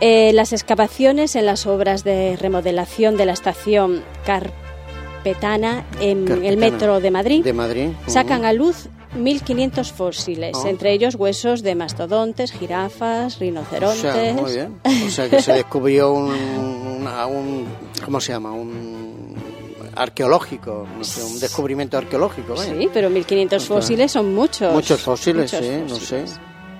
[SPEAKER 7] eh, las excavaciones en las obras de remodelación de la estación Carpetana en el metro de Madrid
[SPEAKER 3] de Madrid.
[SPEAKER 7] sacan a luz 1.500 fósiles,
[SPEAKER 3] Oh.
[SPEAKER 7] entre ellos huesos de mastodontes, jirafas,
[SPEAKER 3] O
[SPEAKER 7] rinocerontes.
[SPEAKER 3] sea, muy bien. O sea, que se descubrió un, una- un ¿cómo se llama? Un arqueológico, no sé, un descubrimiento arqueológico.
[SPEAKER 7] Sí, pero 1.500
[SPEAKER 3] Está.
[SPEAKER 7] fósiles son muchos.
[SPEAKER 3] Muchos fósiles,
[SPEAKER 7] Muchos
[SPEAKER 3] sí, no sé.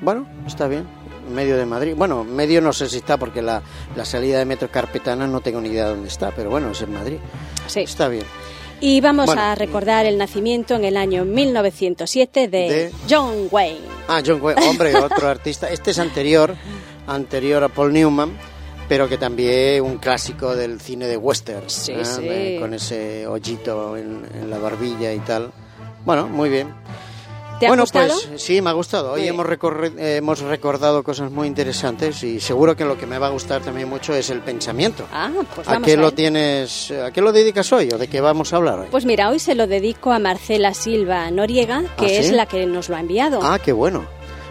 [SPEAKER 3] Bueno, está bien. Medio de Madrid. Bueno, medio no sé si está porque la, la salida de Metro Carpetana no tengo ni idea de dónde está, pero bueno, es en Madrid.
[SPEAKER 7] Sí.
[SPEAKER 3] Está bien.
[SPEAKER 7] Y vamos
[SPEAKER 3] Bueno.
[SPEAKER 7] a recordar el nacimiento en el año 1907 de,
[SPEAKER 3] De-
[SPEAKER 7] John Wayne.
[SPEAKER 3] Ah, John Wayne, hombre, otro artista. Este es anterior, anterior a Paul Newman, pero que también un clásico del cine de westerns,
[SPEAKER 7] Sí,
[SPEAKER 3] ¿eh?
[SPEAKER 7] sí.
[SPEAKER 3] Con ese hoyito en, en la barbilla y tal. Bueno, muy bien.
[SPEAKER 7] ¿Te ha
[SPEAKER 3] bueno,
[SPEAKER 7] gustado?
[SPEAKER 3] pues sí, me ha gustado. Hoy hemos, eh, hemos recordado cosas muy interesantes y seguro que lo que me va a gustar también mucho es el pensamiento.
[SPEAKER 7] Ah, pues
[SPEAKER 3] ¿A qué
[SPEAKER 7] a
[SPEAKER 3] lo tienes? ¿A qué lo dedicas hoy o de qué vamos a hablar hoy?
[SPEAKER 7] Pues mira, hoy se lo dedico a Marcela Silva Noriega, que
[SPEAKER 3] ¿Ah, sí?
[SPEAKER 7] es la que nos lo ha enviado.
[SPEAKER 3] Ah, qué bueno.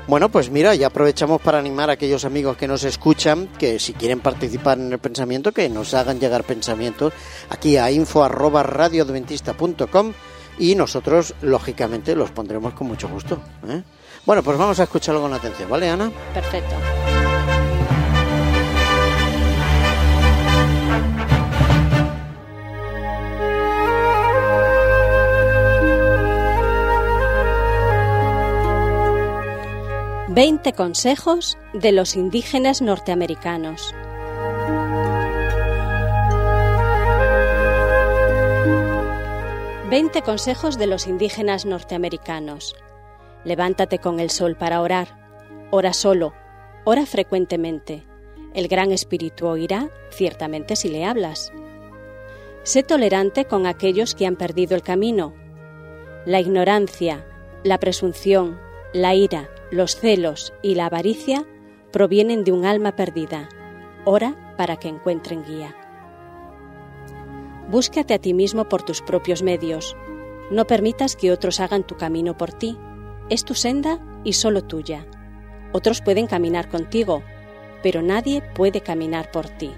[SPEAKER 3] Bueno, pues mira, ya aprovechamos para animar a aquellos amigos que nos escuchan, que si quieren participar en el pensamiento, que nos hagan llegar pensamientos aquí a info@radioadventista.com y nosotros, lógicamente, los pondremos con mucho gusto. ¿eh? Bueno, pues vamos a escucharlo con atención, ¿vale, Ana?
[SPEAKER 7] Perfecto. Veinte consejos de los indígenas norteamericanos. Veinte consejos de los indígenas norteamericanos. Levántate con el sol para orar. Ora solo, ora frecuentemente. El gran espíritu oirá, ciertamente, si le hablas. Sé tolerante con aquellos que han perdido el camino. La ignorancia, la presunción, la ira, los celos y la avaricia provienen de un alma perdida. Ora para que encuentren guía. Búscate a ti mismo por tus propios medios. No permitas que otros hagan tu camino por ti. Es tu senda y solo tuya. Otros pueden caminar contigo, pero nadie puede caminar por ti.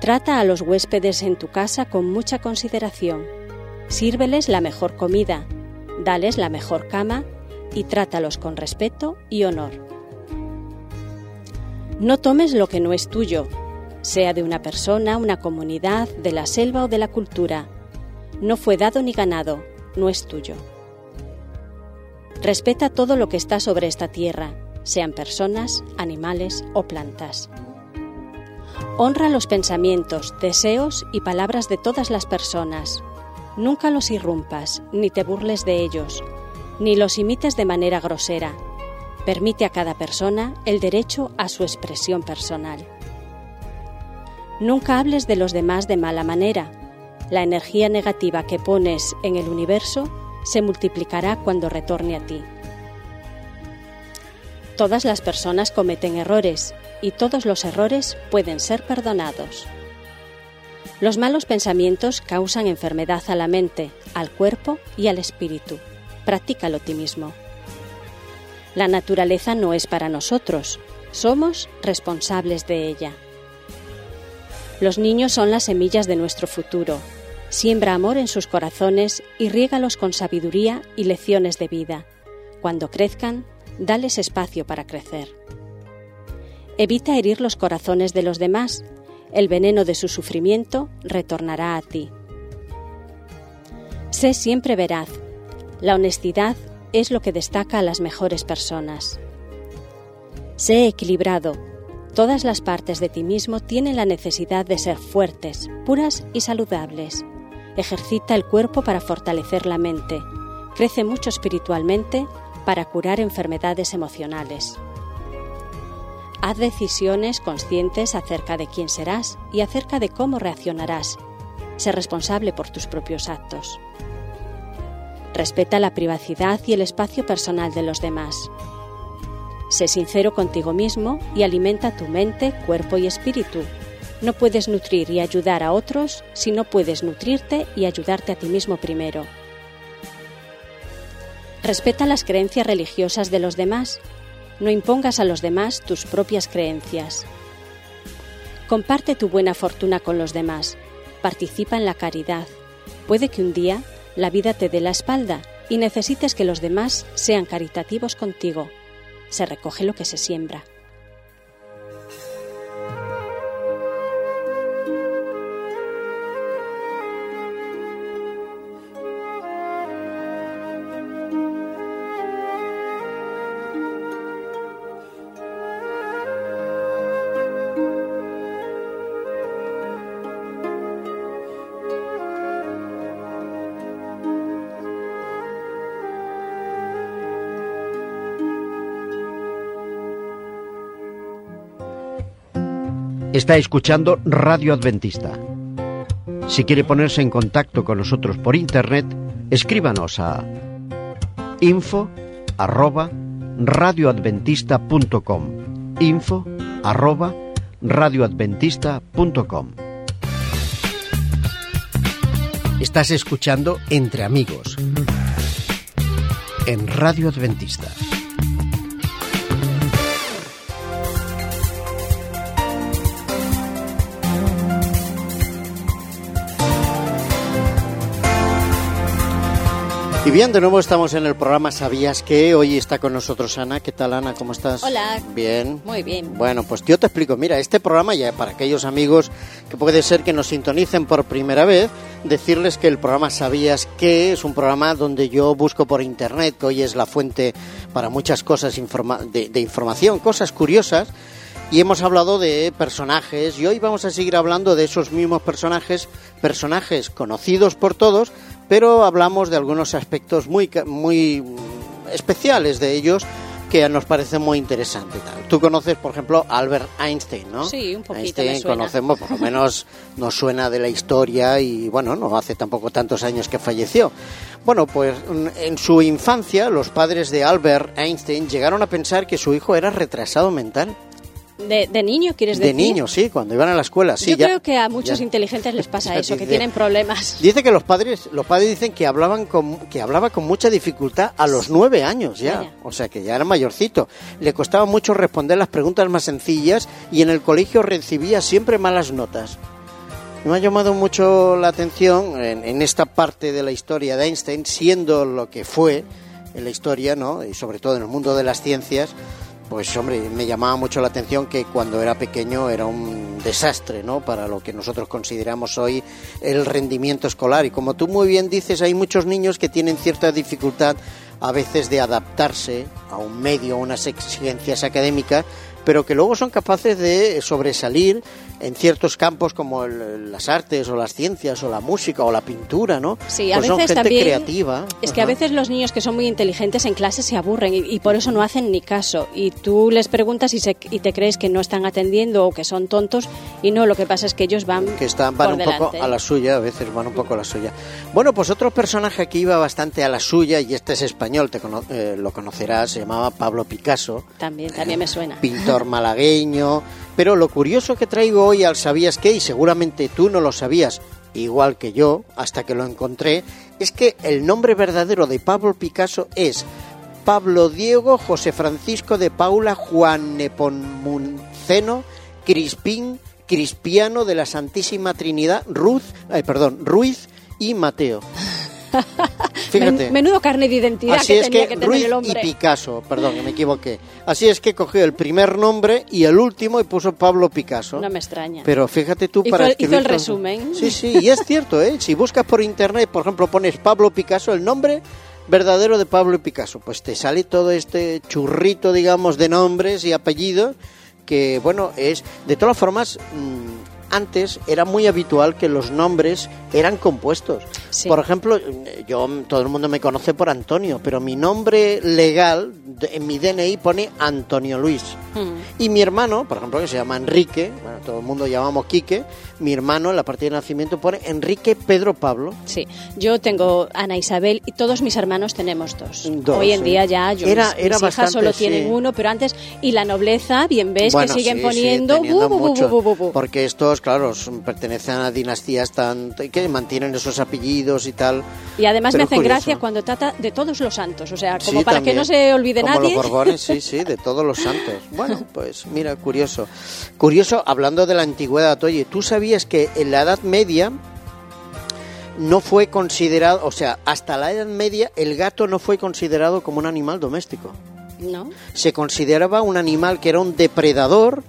[SPEAKER 7] Trata a los huéspedes en tu casa con mucha consideración. Sírveles la mejor comida, dales la mejor cama y trátalos con respeto y honor. No tomes lo que no es tuyo, sea de una persona, una comunidad, de la selva o de la cultura. No fue dado ni ganado, no es tuyo. Respeta todo lo que está sobre esta tierra, sean personas, animales o plantas. Honra los pensamientos, deseos y palabras de todas las personas. Nunca los irrumpas, ni te burles de ellos, ni los imites de manera grosera. Permite a cada persona el derecho a su expresión personal. Nunca hables de los demás de mala manera. La energía negativa que pones en el universo se multiplicará cuando retorne a ti. Todas las personas cometen errores y todos los errores pueden ser perdonados. Los malos pensamientos causan enfermedad a la mente, al cuerpo y al espíritu. Practícalo ti mismo. La naturaleza no es para nosotros, somos responsables de ella. Los niños son las semillas de nuestro futuro. Siembra amor en sus corazones y riégalos con sabiduría y lecciones de vida. Cuando crezcan, dales espacio para crecer. Evita herir los corazones de los demás. El veneno de su sufrimiento retornará a ti. Sé siempre veraz. La honestidad es lo que destaca a las mejores personas. Sé equilibrado. Todas las partes de ti mismo tienen la necesidad de ser fuertes, puras y saludables. Ejercita el cuerpo para fortalecer la mente. Crece mucho espiritualmente para curar enfermedades emocionales. Haz decisiones conscientes acerca de quién serás y acerca de cómo reaccionarás. Sé responsable por tus propios actos. Respeta la privacidad y el espacio personal de los demás. Sé sincero contigo mismo y alimenta tu mente, cuerpo y espíritu. No puedes nutrir y ayudar a otros si no puedes nutrirte y ayudarte a ti mismo primero. Respeta las creencias religiosas de los demás. No impongas a los demás tus propias creencias. Comparte tu buena fortuna con los demás. Participa en la caridad. Puede que un día la vida te dé la espalda y necesites que los demás sean caritativos contigo. Se recoge lo que se siembra.
[SPEAKER 3] Está escuchando Radio Adventista. Si quiere ponerse en contacto con nosotros por internet, escríbanos a info arroba radioadventista.com info arroba Estás escuchando Entre Amigos en Radio Adventista. Y bien, de nuevo estamos en el programa ¿Sabías que? Hoy está con nosotros Ana. ¿Qué tal, Ana? ¿Cómo estás?
[SPEAKER 7] Hola.
[SPEAKER 3] Bien.
[SPEAKER 7] Muy bien.
[SPEAKER 3] Bueno, pues yo te explico. Mira, este programa ya para aquellos amigos que puede ser que nos sintonicen por primera vez, decirles que el programa ¿Sabías que? Es un programa donde yo busco por internet, que hoy es la fuente para muchas cosas informa- de, de información, cosas curiosas. Y hemos hablado de personajes y hoy vamos a seguir hablando de esos mismos personajes, personajes conocidos por todos, pero hablamos de algunos aspectos muy, muy especiales de ellos que nos parecen muy interesantes. tal. Tú conoces, por ejemplo, a Albert Einstein, ¿no?
[SPEAKER 7] Sí, un poquito
[SPEAKER 3] Einstein
[SPEAKER 7] me suena.
[SPEAKER 3] conocemos, por lo menos nos suena de la historia y bueno, no hace tampoco tantos años que falleció. Bueno, pues mm, en su infancia los padres de Albert Einstein llegaron a pensar que su hijo era retrasado mental.
[SPEAKER 7] De, de niño, ¿quieres
[SPEAKER 3] De
[SPEAKER 7] decir?
[SPEAKER 3] niño, sí, cuando iban a la escuela. Sí,
[SPEAKER 7] Yo
[SPEAKER 3] ya-
[SPEAKER 7] creo que a muchos
[SPEAKER 3] ya.
[SPEAKER 7] inteligentes les pasa eso, que tienen problemas.
[SPEAKER 3] Dice que los padres, los padres dicen que hablaban con, que hablaba con mucha dificultad a los nueve años ya,
[SPEAKER 7] Vaya.
[SPEAKER 3] o sea que ya era mayorcito. Le costaba mucho responder las preguntas más sencillas y en el colegio recibía siempre malas notas. Me ha llamado mucho la atención en, en esta parte de la historia de Einstein, siendo lo que fue en la historia, ¿no? Y sobre todo en el mundo de las ciencias, pues hombre, me llamaba mucho la atención que cuando era pequeño era un desastre, ¿no? Para lo que nosotros consideramos hoy el rendimiento escolar. Y como tú muy bien dices, hay muchos niños que tienen cierta dificultad a veces de adaptarse a un medio, a unas exigencias académicas, pero que luego son capaces de sobresalir en ciertos campos como el- las artes o las ciencias o la música o la pintura, ¿no?
[SPEAKER 7] Sí, a
[SPEAKER 3] Pues son
[SPEAKER 7] veces
[SPEAKER 3] gente
[SPEAKER 7] también.
[SPEAKER 3] creativa.
[SPEAKER 7] Es que a veces los niños que son muy inteligentes en clase se aburren y, y por eso no hacen ni caso. Y tú les preguntas y, se- y te crees que no están atendiendo o que son tontos y no, lo que pasa es que ellos van.
[SPEAKER 3] que están van
[SPEAKER 7] por
[SPEAKER 3] un poco a la suya, a veces van un poco a la suya. Bueno, pues otro personaje que iba bastante a la suya, y este es español, te cono- eh, lo conocerás, se llamaba Pablo Picasso,
[SPEAKER 7] También, también me suena.
[SPEAKER 3] pintor malagueño. Pero lo curioso que traigo hoy al ¿Sabías qué? Y seguramente tú no lo sabías, igual que yo, hasta que lo encontré, es que el nombre verdadero de Pablo Picasso es Pablo Diego José Francisco de Paula Juan Nepomuceno Crispín Crispiano de la Santísima Trinidad Ruth, ay, perdón, Ruiz y Mateo. Fíjate.
[SPEAKER 7] Men- menudo carne de identidad
[SPEAKER 3] Así
[SPEAKER 7] que
[SPEAKER 3] es
[SPEAKER 7] tenía
[SPEAKER 3] que,
[SPEAKER 7] que, tener
[SPEAKER 3] Ruiz
[SPEAKER 7] el
[SPEAKER 3] y. Picasso, perdón, me equivoqué. Así es que cogió el primer nombre y el último y puso Pablo Picasso.
[SPEAKER 7] No me extraña.
[SPEAKER 3] Pero fíjate tú
[SPEAKER 7] Hizo
[SPEAKER 3] para escribir
[SPEAKER 7] hizo el resumen.
[SPEAKER 3] Sí, sí, y es cierto, ¿eh? Si buscas por internet, por ejemplo, pones Pablo Picasso, el nombre verdadero de Pablo Picasso, pues te sale todo este churrito, digamos, de nombres y apellidos que, bueno, es... De todas formas, mm, antes era muy habitual que los nombres eran compuestos.
[SPEAKER 7] Sí.
[SPEAKER 3] Por ejemplo, yo todo el mundo me conoce por Antonio, pero mi nombre legal en mi DNI pone Antonio Luis.
[SPEAKER 7] Mm.
[SPEAKER 3] Y mi hermano, por ejemplo, que se llama Enrique, bueno, todo el mundo llamamos Quique, mi hermano en la partida de nacimiento pone Enrique Pedro Pablo.
[SPEAKER 7] Sí, yo tengo Ana Isabel y todos mis hermanos tenemos dos.
[SPEAKER 3] Dos,
[SPEAKER 7] Hoy en
[SPEAKER 3] sí.
[SPEAKER 7] día ya yo,
[SPEAKER 3] Era-
[SPEAKER 7] mis,
[SPEAKER 3] era
[SPEAKER 7] mis hijas solo
[SPEAKER 3] sí.
[SPEAKER 7] tienen uno, pero antes y la nobleza, bien ves
[SPEAKER 3] Bueno,
[SPEAKER 7] que siguen
[SPEAKER 3] sí,
[SPEAKER 7] poniendo bu, bu, bu,
[SPEAKER 3] porque estos, claro, pertenecen a dinastías tan que mantienen esos apellidos y tal.
[SPEAKER 7] Y además me hacen
[SPEAKER 3] curioso.
[SPEAKER 7] gracia cuando trata de todos los santos, o sea, como para
[SPEAKER 3] también.
[SPEAKER 7] que no se olvide
[SPEAKER 3] Como
[SPEAKER 7] nadie.
[SPEAKER 3] los Borbones, sí, sí, de todos los santos. Bueno, pues mira, curioso. Curioso, hablando de la antigüedad, oye, ¿tú sabías que en la Edad Media no fue considerado, o sea, hasta la Edad Media el gato no fue considerado como un animal doméstico?
[SPEAKER 7] ¿No?
[SPEAKER 3] Se consideraba un animal que era un depredador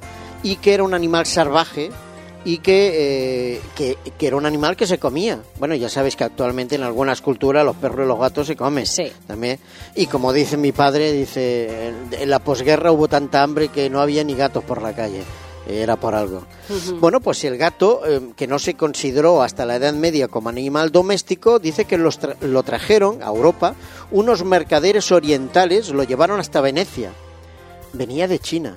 [SPEAKER 3] y que era un animal salvaje y que, eh, que, que era un animal que se comía. Bueno, ya sabes que actualmente en algunas culturas los perros y los gatos se comen
[SPEAKER 7] Sí.
[SPEAKER 3] también. Y como dice mi padre, dice, en- en la posguerra hubo tanta hambre que no había ni gatos por la calle. Era por algo. Bueno, pues el gato, eh, que no se consideró hasta la Edad Media como animal doméstico, dice que los tra- lo trajeron a Europa unos mercaderes orientales, lo llevaron hasta Venecia. Venía de China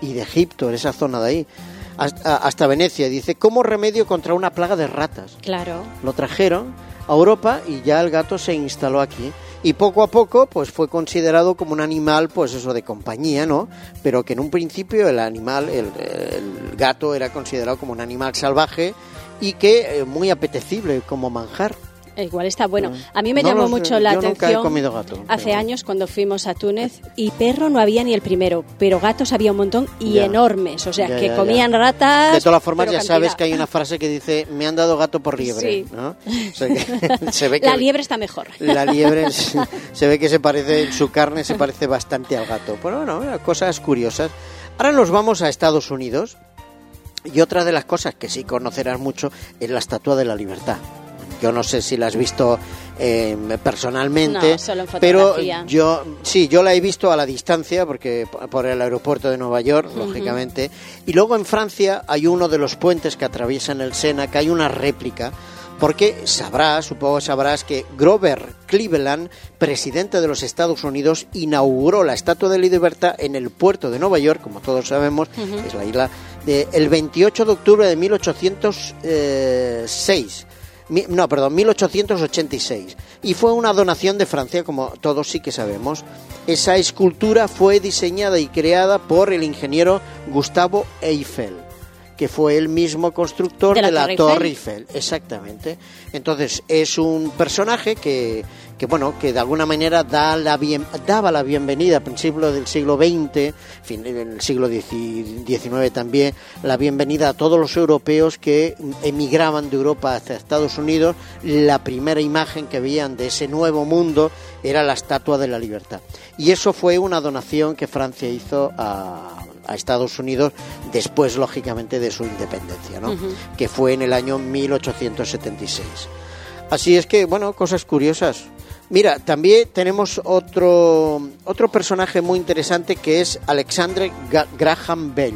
[SPEAKER 3] y de Egipto, en esa zona de ahí, hasta, hasta Venecia. Dice, como remedio contra una plaga de ratas
[SPEAKER 7] Claro.
[SPEAKER 3] lo trajeron a Europa y ya el gato se instaló aquí. Y poco a poco, pues fue considerado como un animal, pues eso, de compañía, ¿no? Pero que en un principio el animal, el, gato era considerado como un animal salvaje y que eh, muy apetecible como manjar.
[SPEAKER 7] Igual está bueno. A mí me
[SPEAKER 3] No
[SPEAKER 7] llamó mucho la
[SPEAKER 3] yo nunca he
[SPEAKER 7] atención.
[SPEAKER 3] comido gato,
[SPEAKER 7] Hace años cuando fuimos a Túnez y perro no había ni el primero, pero gatos había un montón y
[SPEAKER 3] Ya.
[SPEAKER 7] enormes. O sea,
[SPEAKER 3] Ya,
[SPEAKER 7] que
[SPEAKER 3] ya,
[SPEAKER 7] comían ratas.
[SPEAKER 3] De todas formas, ya sabes que hay una frase que dice, me han dado gato por liebre,
[SPEAKER 7] Sí.
[SPEAKER 3] ¿no? O sea que se ve que
[SPEAKER 7] La liebre está mejor.
[SPEAKER 3] la liebre se, ve que se parece, su carne se parece bastante al gato. Pero bueno, cosas curiosas. Ahora nos vamos a Estados Unidos y otra de las cosas que sí conocerás mucho es la Estatua de la Libertad. Yo no sé si la has visto eh, personalmente,
[SPEAKER 7] No, solo en
[SPEAKER 3] pero yo sí, yo la he visto a la distancia porque por el aeropuerto de Nueva York, lógicamente. Y luego en Francia hay uno de los puentes que atraviesan el Sena, que hay una réplica porque sabrás, supongo sabrás que Grover Cleveland, presidente de los Estados Unidos, inauguró la Estatua de la Libertad en el puerto de Nueva York, como todos sabemos, es la isla, de, el 28 de octubre de 1806. No, perdón, 1886. Y fue una donación de Francia, como todos sí que sabemos. Esa escultura fue diseñada y creada por el ingeniero Gustavo Eiffel, que fue el mismo constructor
[SPEAKER 7] De
[SPEAKER 3] de
[SPEAKER 7] la
[SPEAKER 3] la,
[SPEAKER 7] Torre
[SPEAKER 3] Torre
[SPEAKER 7] Eiffel.
[SPEAKER 3] Eiffel. Exactamente. Entonces, es un personaje que, que bueno, que de alguna manera da la bien, daba la bienvenida a principios del siglo XX, fin, en el siglo XIX también, la bienvenida a todos los europeos que emigraban de Europa hacia Estados Unidos. La primera imagen que veían de ese nuevo mundo era la Estatua de la Libertad. Y eso fue una donación que Francia hizo a, a Estados Unidos después, lógicamente, de su independencia, ¿no? que fue en el año 1876. Así es que, bueno, cosas curiosas. Mira, también tenemos otro, otro personaje muy interesante que es Alexander Graham Bell,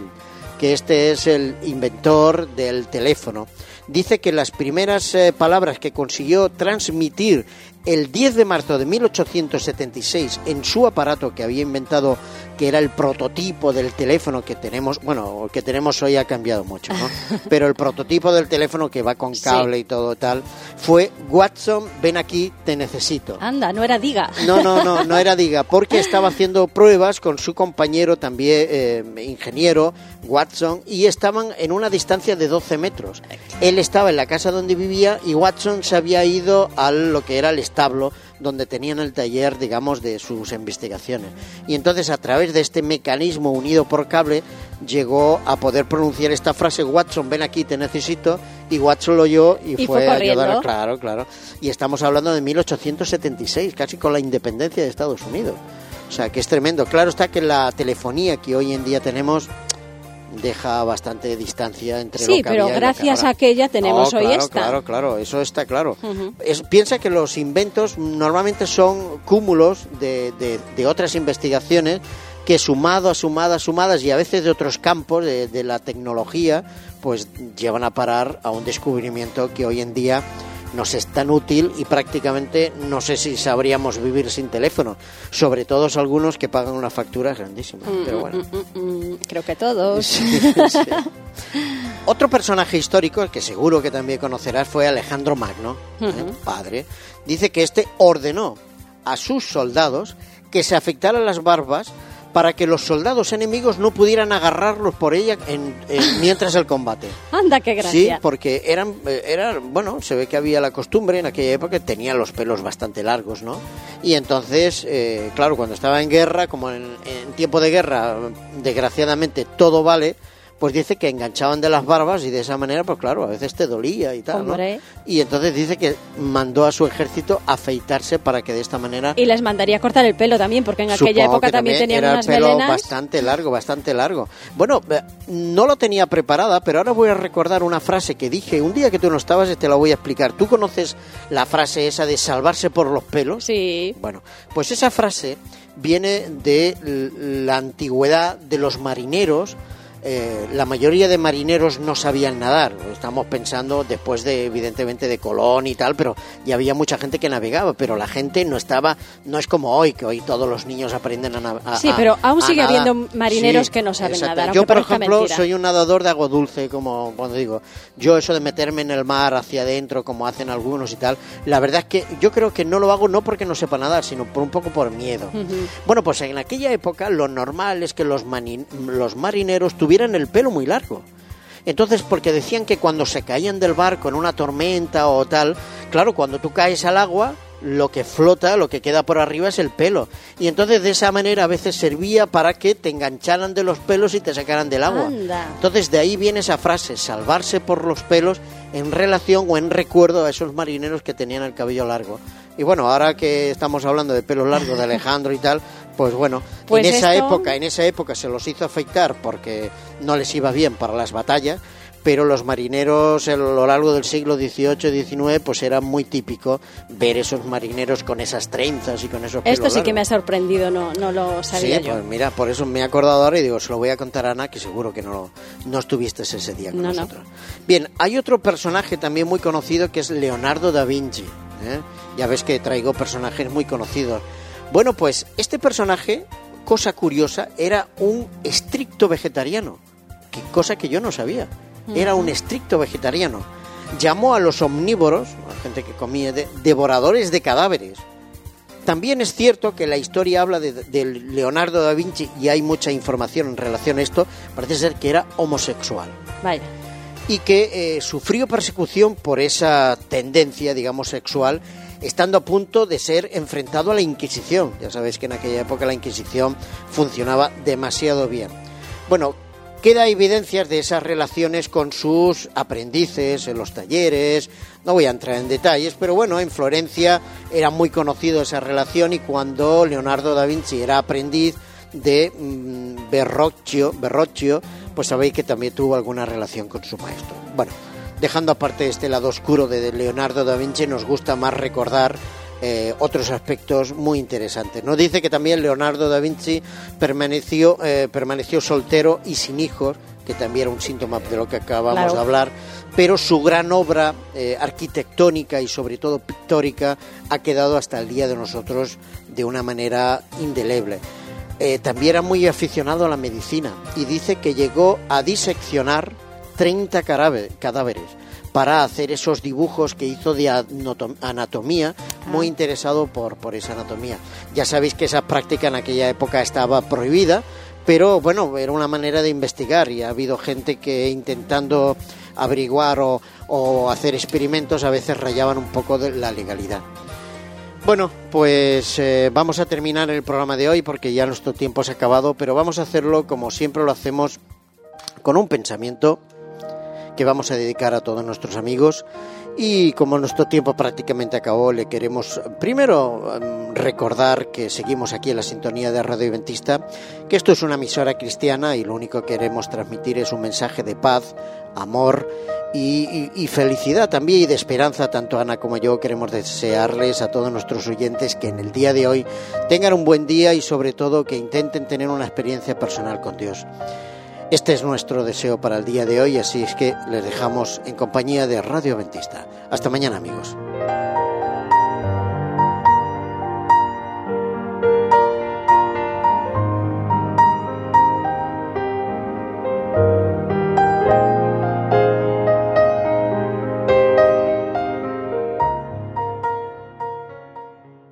[SPEAKER 3] que este es el inventor del teléfono. Dice que las primeras eh, palabras que consiguió transmitir el 10 de marzo de 1876 en su aparato que había inventado, que era el prototipo del teléfono que tenemos, bueno, que tenemos hoy ha cambiado mucho, ¿no? Pero el prototipo del teléfono que va con
[SPEAKER 7] Sí.
[SPEAKER 3] cable y todo tal, fue Watson, ven aquí, te necesito.
[SPEAKER 7] Anda, no era diga.
[SPEAKER 3] No, no, no, no era diga, porque estaba haciendo pruebas con su compañero también eh, ingeniero, Watson, y estaban en una distancia de 12 metros. Él estaba en la casa donde vivía y Watson se había ido a lo que era el establo donde tenían el taller, digamos, de sus investigaciones. Y entonces a través de este mecanismo unido por cable llegó a poder pronunciar esta frase, Watson, ven aquí, te necesito, y Watson lo oyó y,
[SPEAKER 7] Y
[SPEAKER 3] fue, ayudar, claro, claro. Y estamos hablando de 1876, casi con la independencia de Estados Unidos. O sea, que es tremendo. Claro está que la telefonía que hoy en día tenemos deja bastante distancia entre
[SPEAKER 7] Sí,
[SPEAKER 3] lo que
[SPEAKER 7] pero
[SPEAKER 3] había
[SPEAKER 7] gracias a aquella tenemos
[SPEAKER 3] No,
[SPEAKER 7] hoy
[SPEAKER 3] claro,
[SPEAKER 7] esta.
[SPEAKER 3] Claro, claro, eso está claro. Es- piensa que los inventos normalmente son cúmulos de, de- de otras investigaciones que sumado a sumadas, sumadas y a veces de otros campos de, de la tecnología, pues llevan a parar a un descubrimiento que hoy en día nos es tan útil y prácticamente no sé si sabríamos vivir sin teléfono, sobre todo algunos que pagan una factura grandísima. Pero bueno.
[SPEAKER 7] Mm, mm, creo que todos.
[SPEAKER 3] Sí, sí. Otro personaje histórico que seguro que también conocerás fue Alejandro Magno, ¿eh? padre. Dice que este ordenó a sus soldados que se afectaran las barbas para que los soldados enemigos no pudieran agarrarlos por ella en- en- mientras el combate.
[SPEAKER 7] Anda, qué
[SPEAKER 3] Sí,
[SPEAKER 7] gracia.
[SPEAKER 3] porque eran, eh, eran, bueno, se ve que había la costumbre en aquella época, tenían los pelos bastante largos, ¿no? Y entonces, eh, claro, cuando estaba en guerra, como en, en tiempo de guerra, desgraciadamente todo vale, pues dice que enganchaban de las barbas y de esa manera, pues claro, a veces te dolía y tal, ¿no? Y entonces dice que mandó a su ejército a afeitarse para que de esta manera
[SPEAKER 7] Y les mandaría cortar el pelo también, porque en aquella
[SPEAKER 3] Supongo
[SPEAKER 7] época también tenían
[SPEAKER 3] era el
[SPEAKER 7] unas
[SPEAKER 3] pelo
[SPEAKER 7] melenas.
[SPEAKER 3] bastante largo, bastante largo. Bueno, eh, no lo tenía preparada, pero ahora voy a recordar una frase que dije un día que tú no estabas y te la voy a explicar. ¿Tú conoces la frase esa de salvarse por los pelos?
[SPEAKER 7] Sí.
[SPEAKER 3] Bueno, pues esa frase viene de la antigüedad de los marineros. Eh, la mayoría de marineros no sabían nadar. Estamos pensando después de, evidentemente, de Colón y tal, pero ya había mucha gente que navegaba, pero la gente no estaba, no es como hoy, que hoy todos los niños aprenden a nadar.
[SPEAKER 7] Sí, pero aún sigue habiendo marineros que no saben nadar,
[SPEAKER 3] Yo, por ejemplo,
[SPEAKER 7] mentira.
[SPEAKER 3] soy un nadador de agua dulce, como cuando digo, yo eso de meterme en el mar hacia adentro, como hacen algunos y tal, la verdad es que yo creo que no lo hago no porque no sepa nadar, sino por un poco por miedo. Bueno, pues en aquella época lo normal es que los, los marineros tuvieran el pelo muy largo. Entonces, porque decían que cuando se caían del barco en una tormenta o tal, claro, cuando tú caes al agua, lo que flota, lo que queda por arriba es el pelo. Y entonces de esa manera a veces servía para que te engancharan de los pelos y te sacaran del agua.
[SPEAKER 7] Anda.
[SPEAKER 3] Entonces de ahí viene esa frase, salvarse por los pelos en relación o en recuerdo a esos marineros que tenían el cabello largo. Y bueno, ahora que estamos hablando de pelo largo de Alejandro y tal, pues bueno,
[SPEAKER 7] Pues
[SPEAKER 3] en esa
[SPEAKER 7] esto-
[SPEAKER 3] época, en esa época se los hizo afeitar porque no les iba bien para las batallas, pero los marineros a lo largo del siglo XVIII XIX pues era muy típico ver esos marineros con esas trenzas y con esos pelos
[SPEAKER 7] Esto sí que me ha sorprendido, no, no lo sabía
[SPEAKER 3] Sí,
[SPEAKER 7] yo.
[SPEAKER 3] pues mira, por eso me he acordado ahora y digo, se lo voy a contar a Ana, que seguro que no, lo- no estuviste ese día con
[SPEAKER 7] No, no.
[SPEAKER 3] nosotros. Bien, hay otro personaje también muy conocido que es Leonardo da Vinci. ¿eh? Ya ves que traigo personajes muy conocidos. Bueno, pues este personaje, cosa curiosa, era un estricto vegetariano, que, cosa que yo no sabía. Era un estricto vegetariano. Llamó a los omnívoros, a gente que comía, de- devoradores de cadáveres. También es cierto que la historia habla de, de Leonardo da Vinci y hay mucha información en relación a esto. Parece ser que era homosexual
[SPEAKER 7] Vaya.
[SPEAKER 3] y que eh, sufrió persecución por esa tendencia, digamos, sexual, estando a punto de ser enfrentado a la Inquisición. Ya sabéis que en aquella época la Inquisición funcionaba demasiado bien. Bueno, queda evidencias de esas relaciones con sus aprendices en los talleres. No voy a entrar en detalles, pero bueno, en Florencia era muy conocido esa relación y cuando Leonardo da Vinci era aprendiz de mm, Verrocchio, Verrocchio, pues sabéis que también tuvo alguna relación con su maestro. Bueno, dejando aparte este lado oscuro de Leonardo da Vinci, nos gusta más recordar eh, otros aspectos muy interesantes. Nos dice que también Leonardo da Vinci permaneció, eh, permaneció soltero y sin hijos, que también era un síntoma de lo que acabamos
[SPEAKER 7] Claro.
[SPEAKER 3] de hablar, pero su gran obra eh, arquitectónica y sobre todo pictórica ha quedado hasta el día de nosotros de una manera indeleble. También era muy aficionado a la medicina y dice que llegó a diseccionar 30 caráve- cadáveres para hacer esos dibujos que hizo de anatomía, muy interesado por, por esa anatomía. Ya sabéis que esa práctica en aquella época estaba prohibida, pero bueno, era una manera de investigar y ha habido gente que intentando averiguar o, o hacer experimentos a veces rayaban un poco de la legalidad. Bueno, pues eh, vamos a terminar el programa de hoy porque ya nuestro tiempo se ha acabado, pero vamos a hacerlo como siempre lo hacemos con un pensamiento que vamos a dedicar a todos nuestros amigos y como nuestro tiempo prácticamente acabó, le queremos primero em, recordar que seguimos aquí en la sintonía de Radio Adventista, que esto es una emisora cristiana y lo único que queremos transmitir es un mensaje de paz, amor y, y- y felicidad también y de esperanza. Tanto Ana como yo queremos desearles a todos nuestros oyentes que en el día de hoy tengan un buen día y sobre todo que intenten tener una experiencia personal con Dios. Este es nuestro deseo para el día de hoy, así es que les dejamos en compañía de Radio Adventista. Hasta mañana, amigos.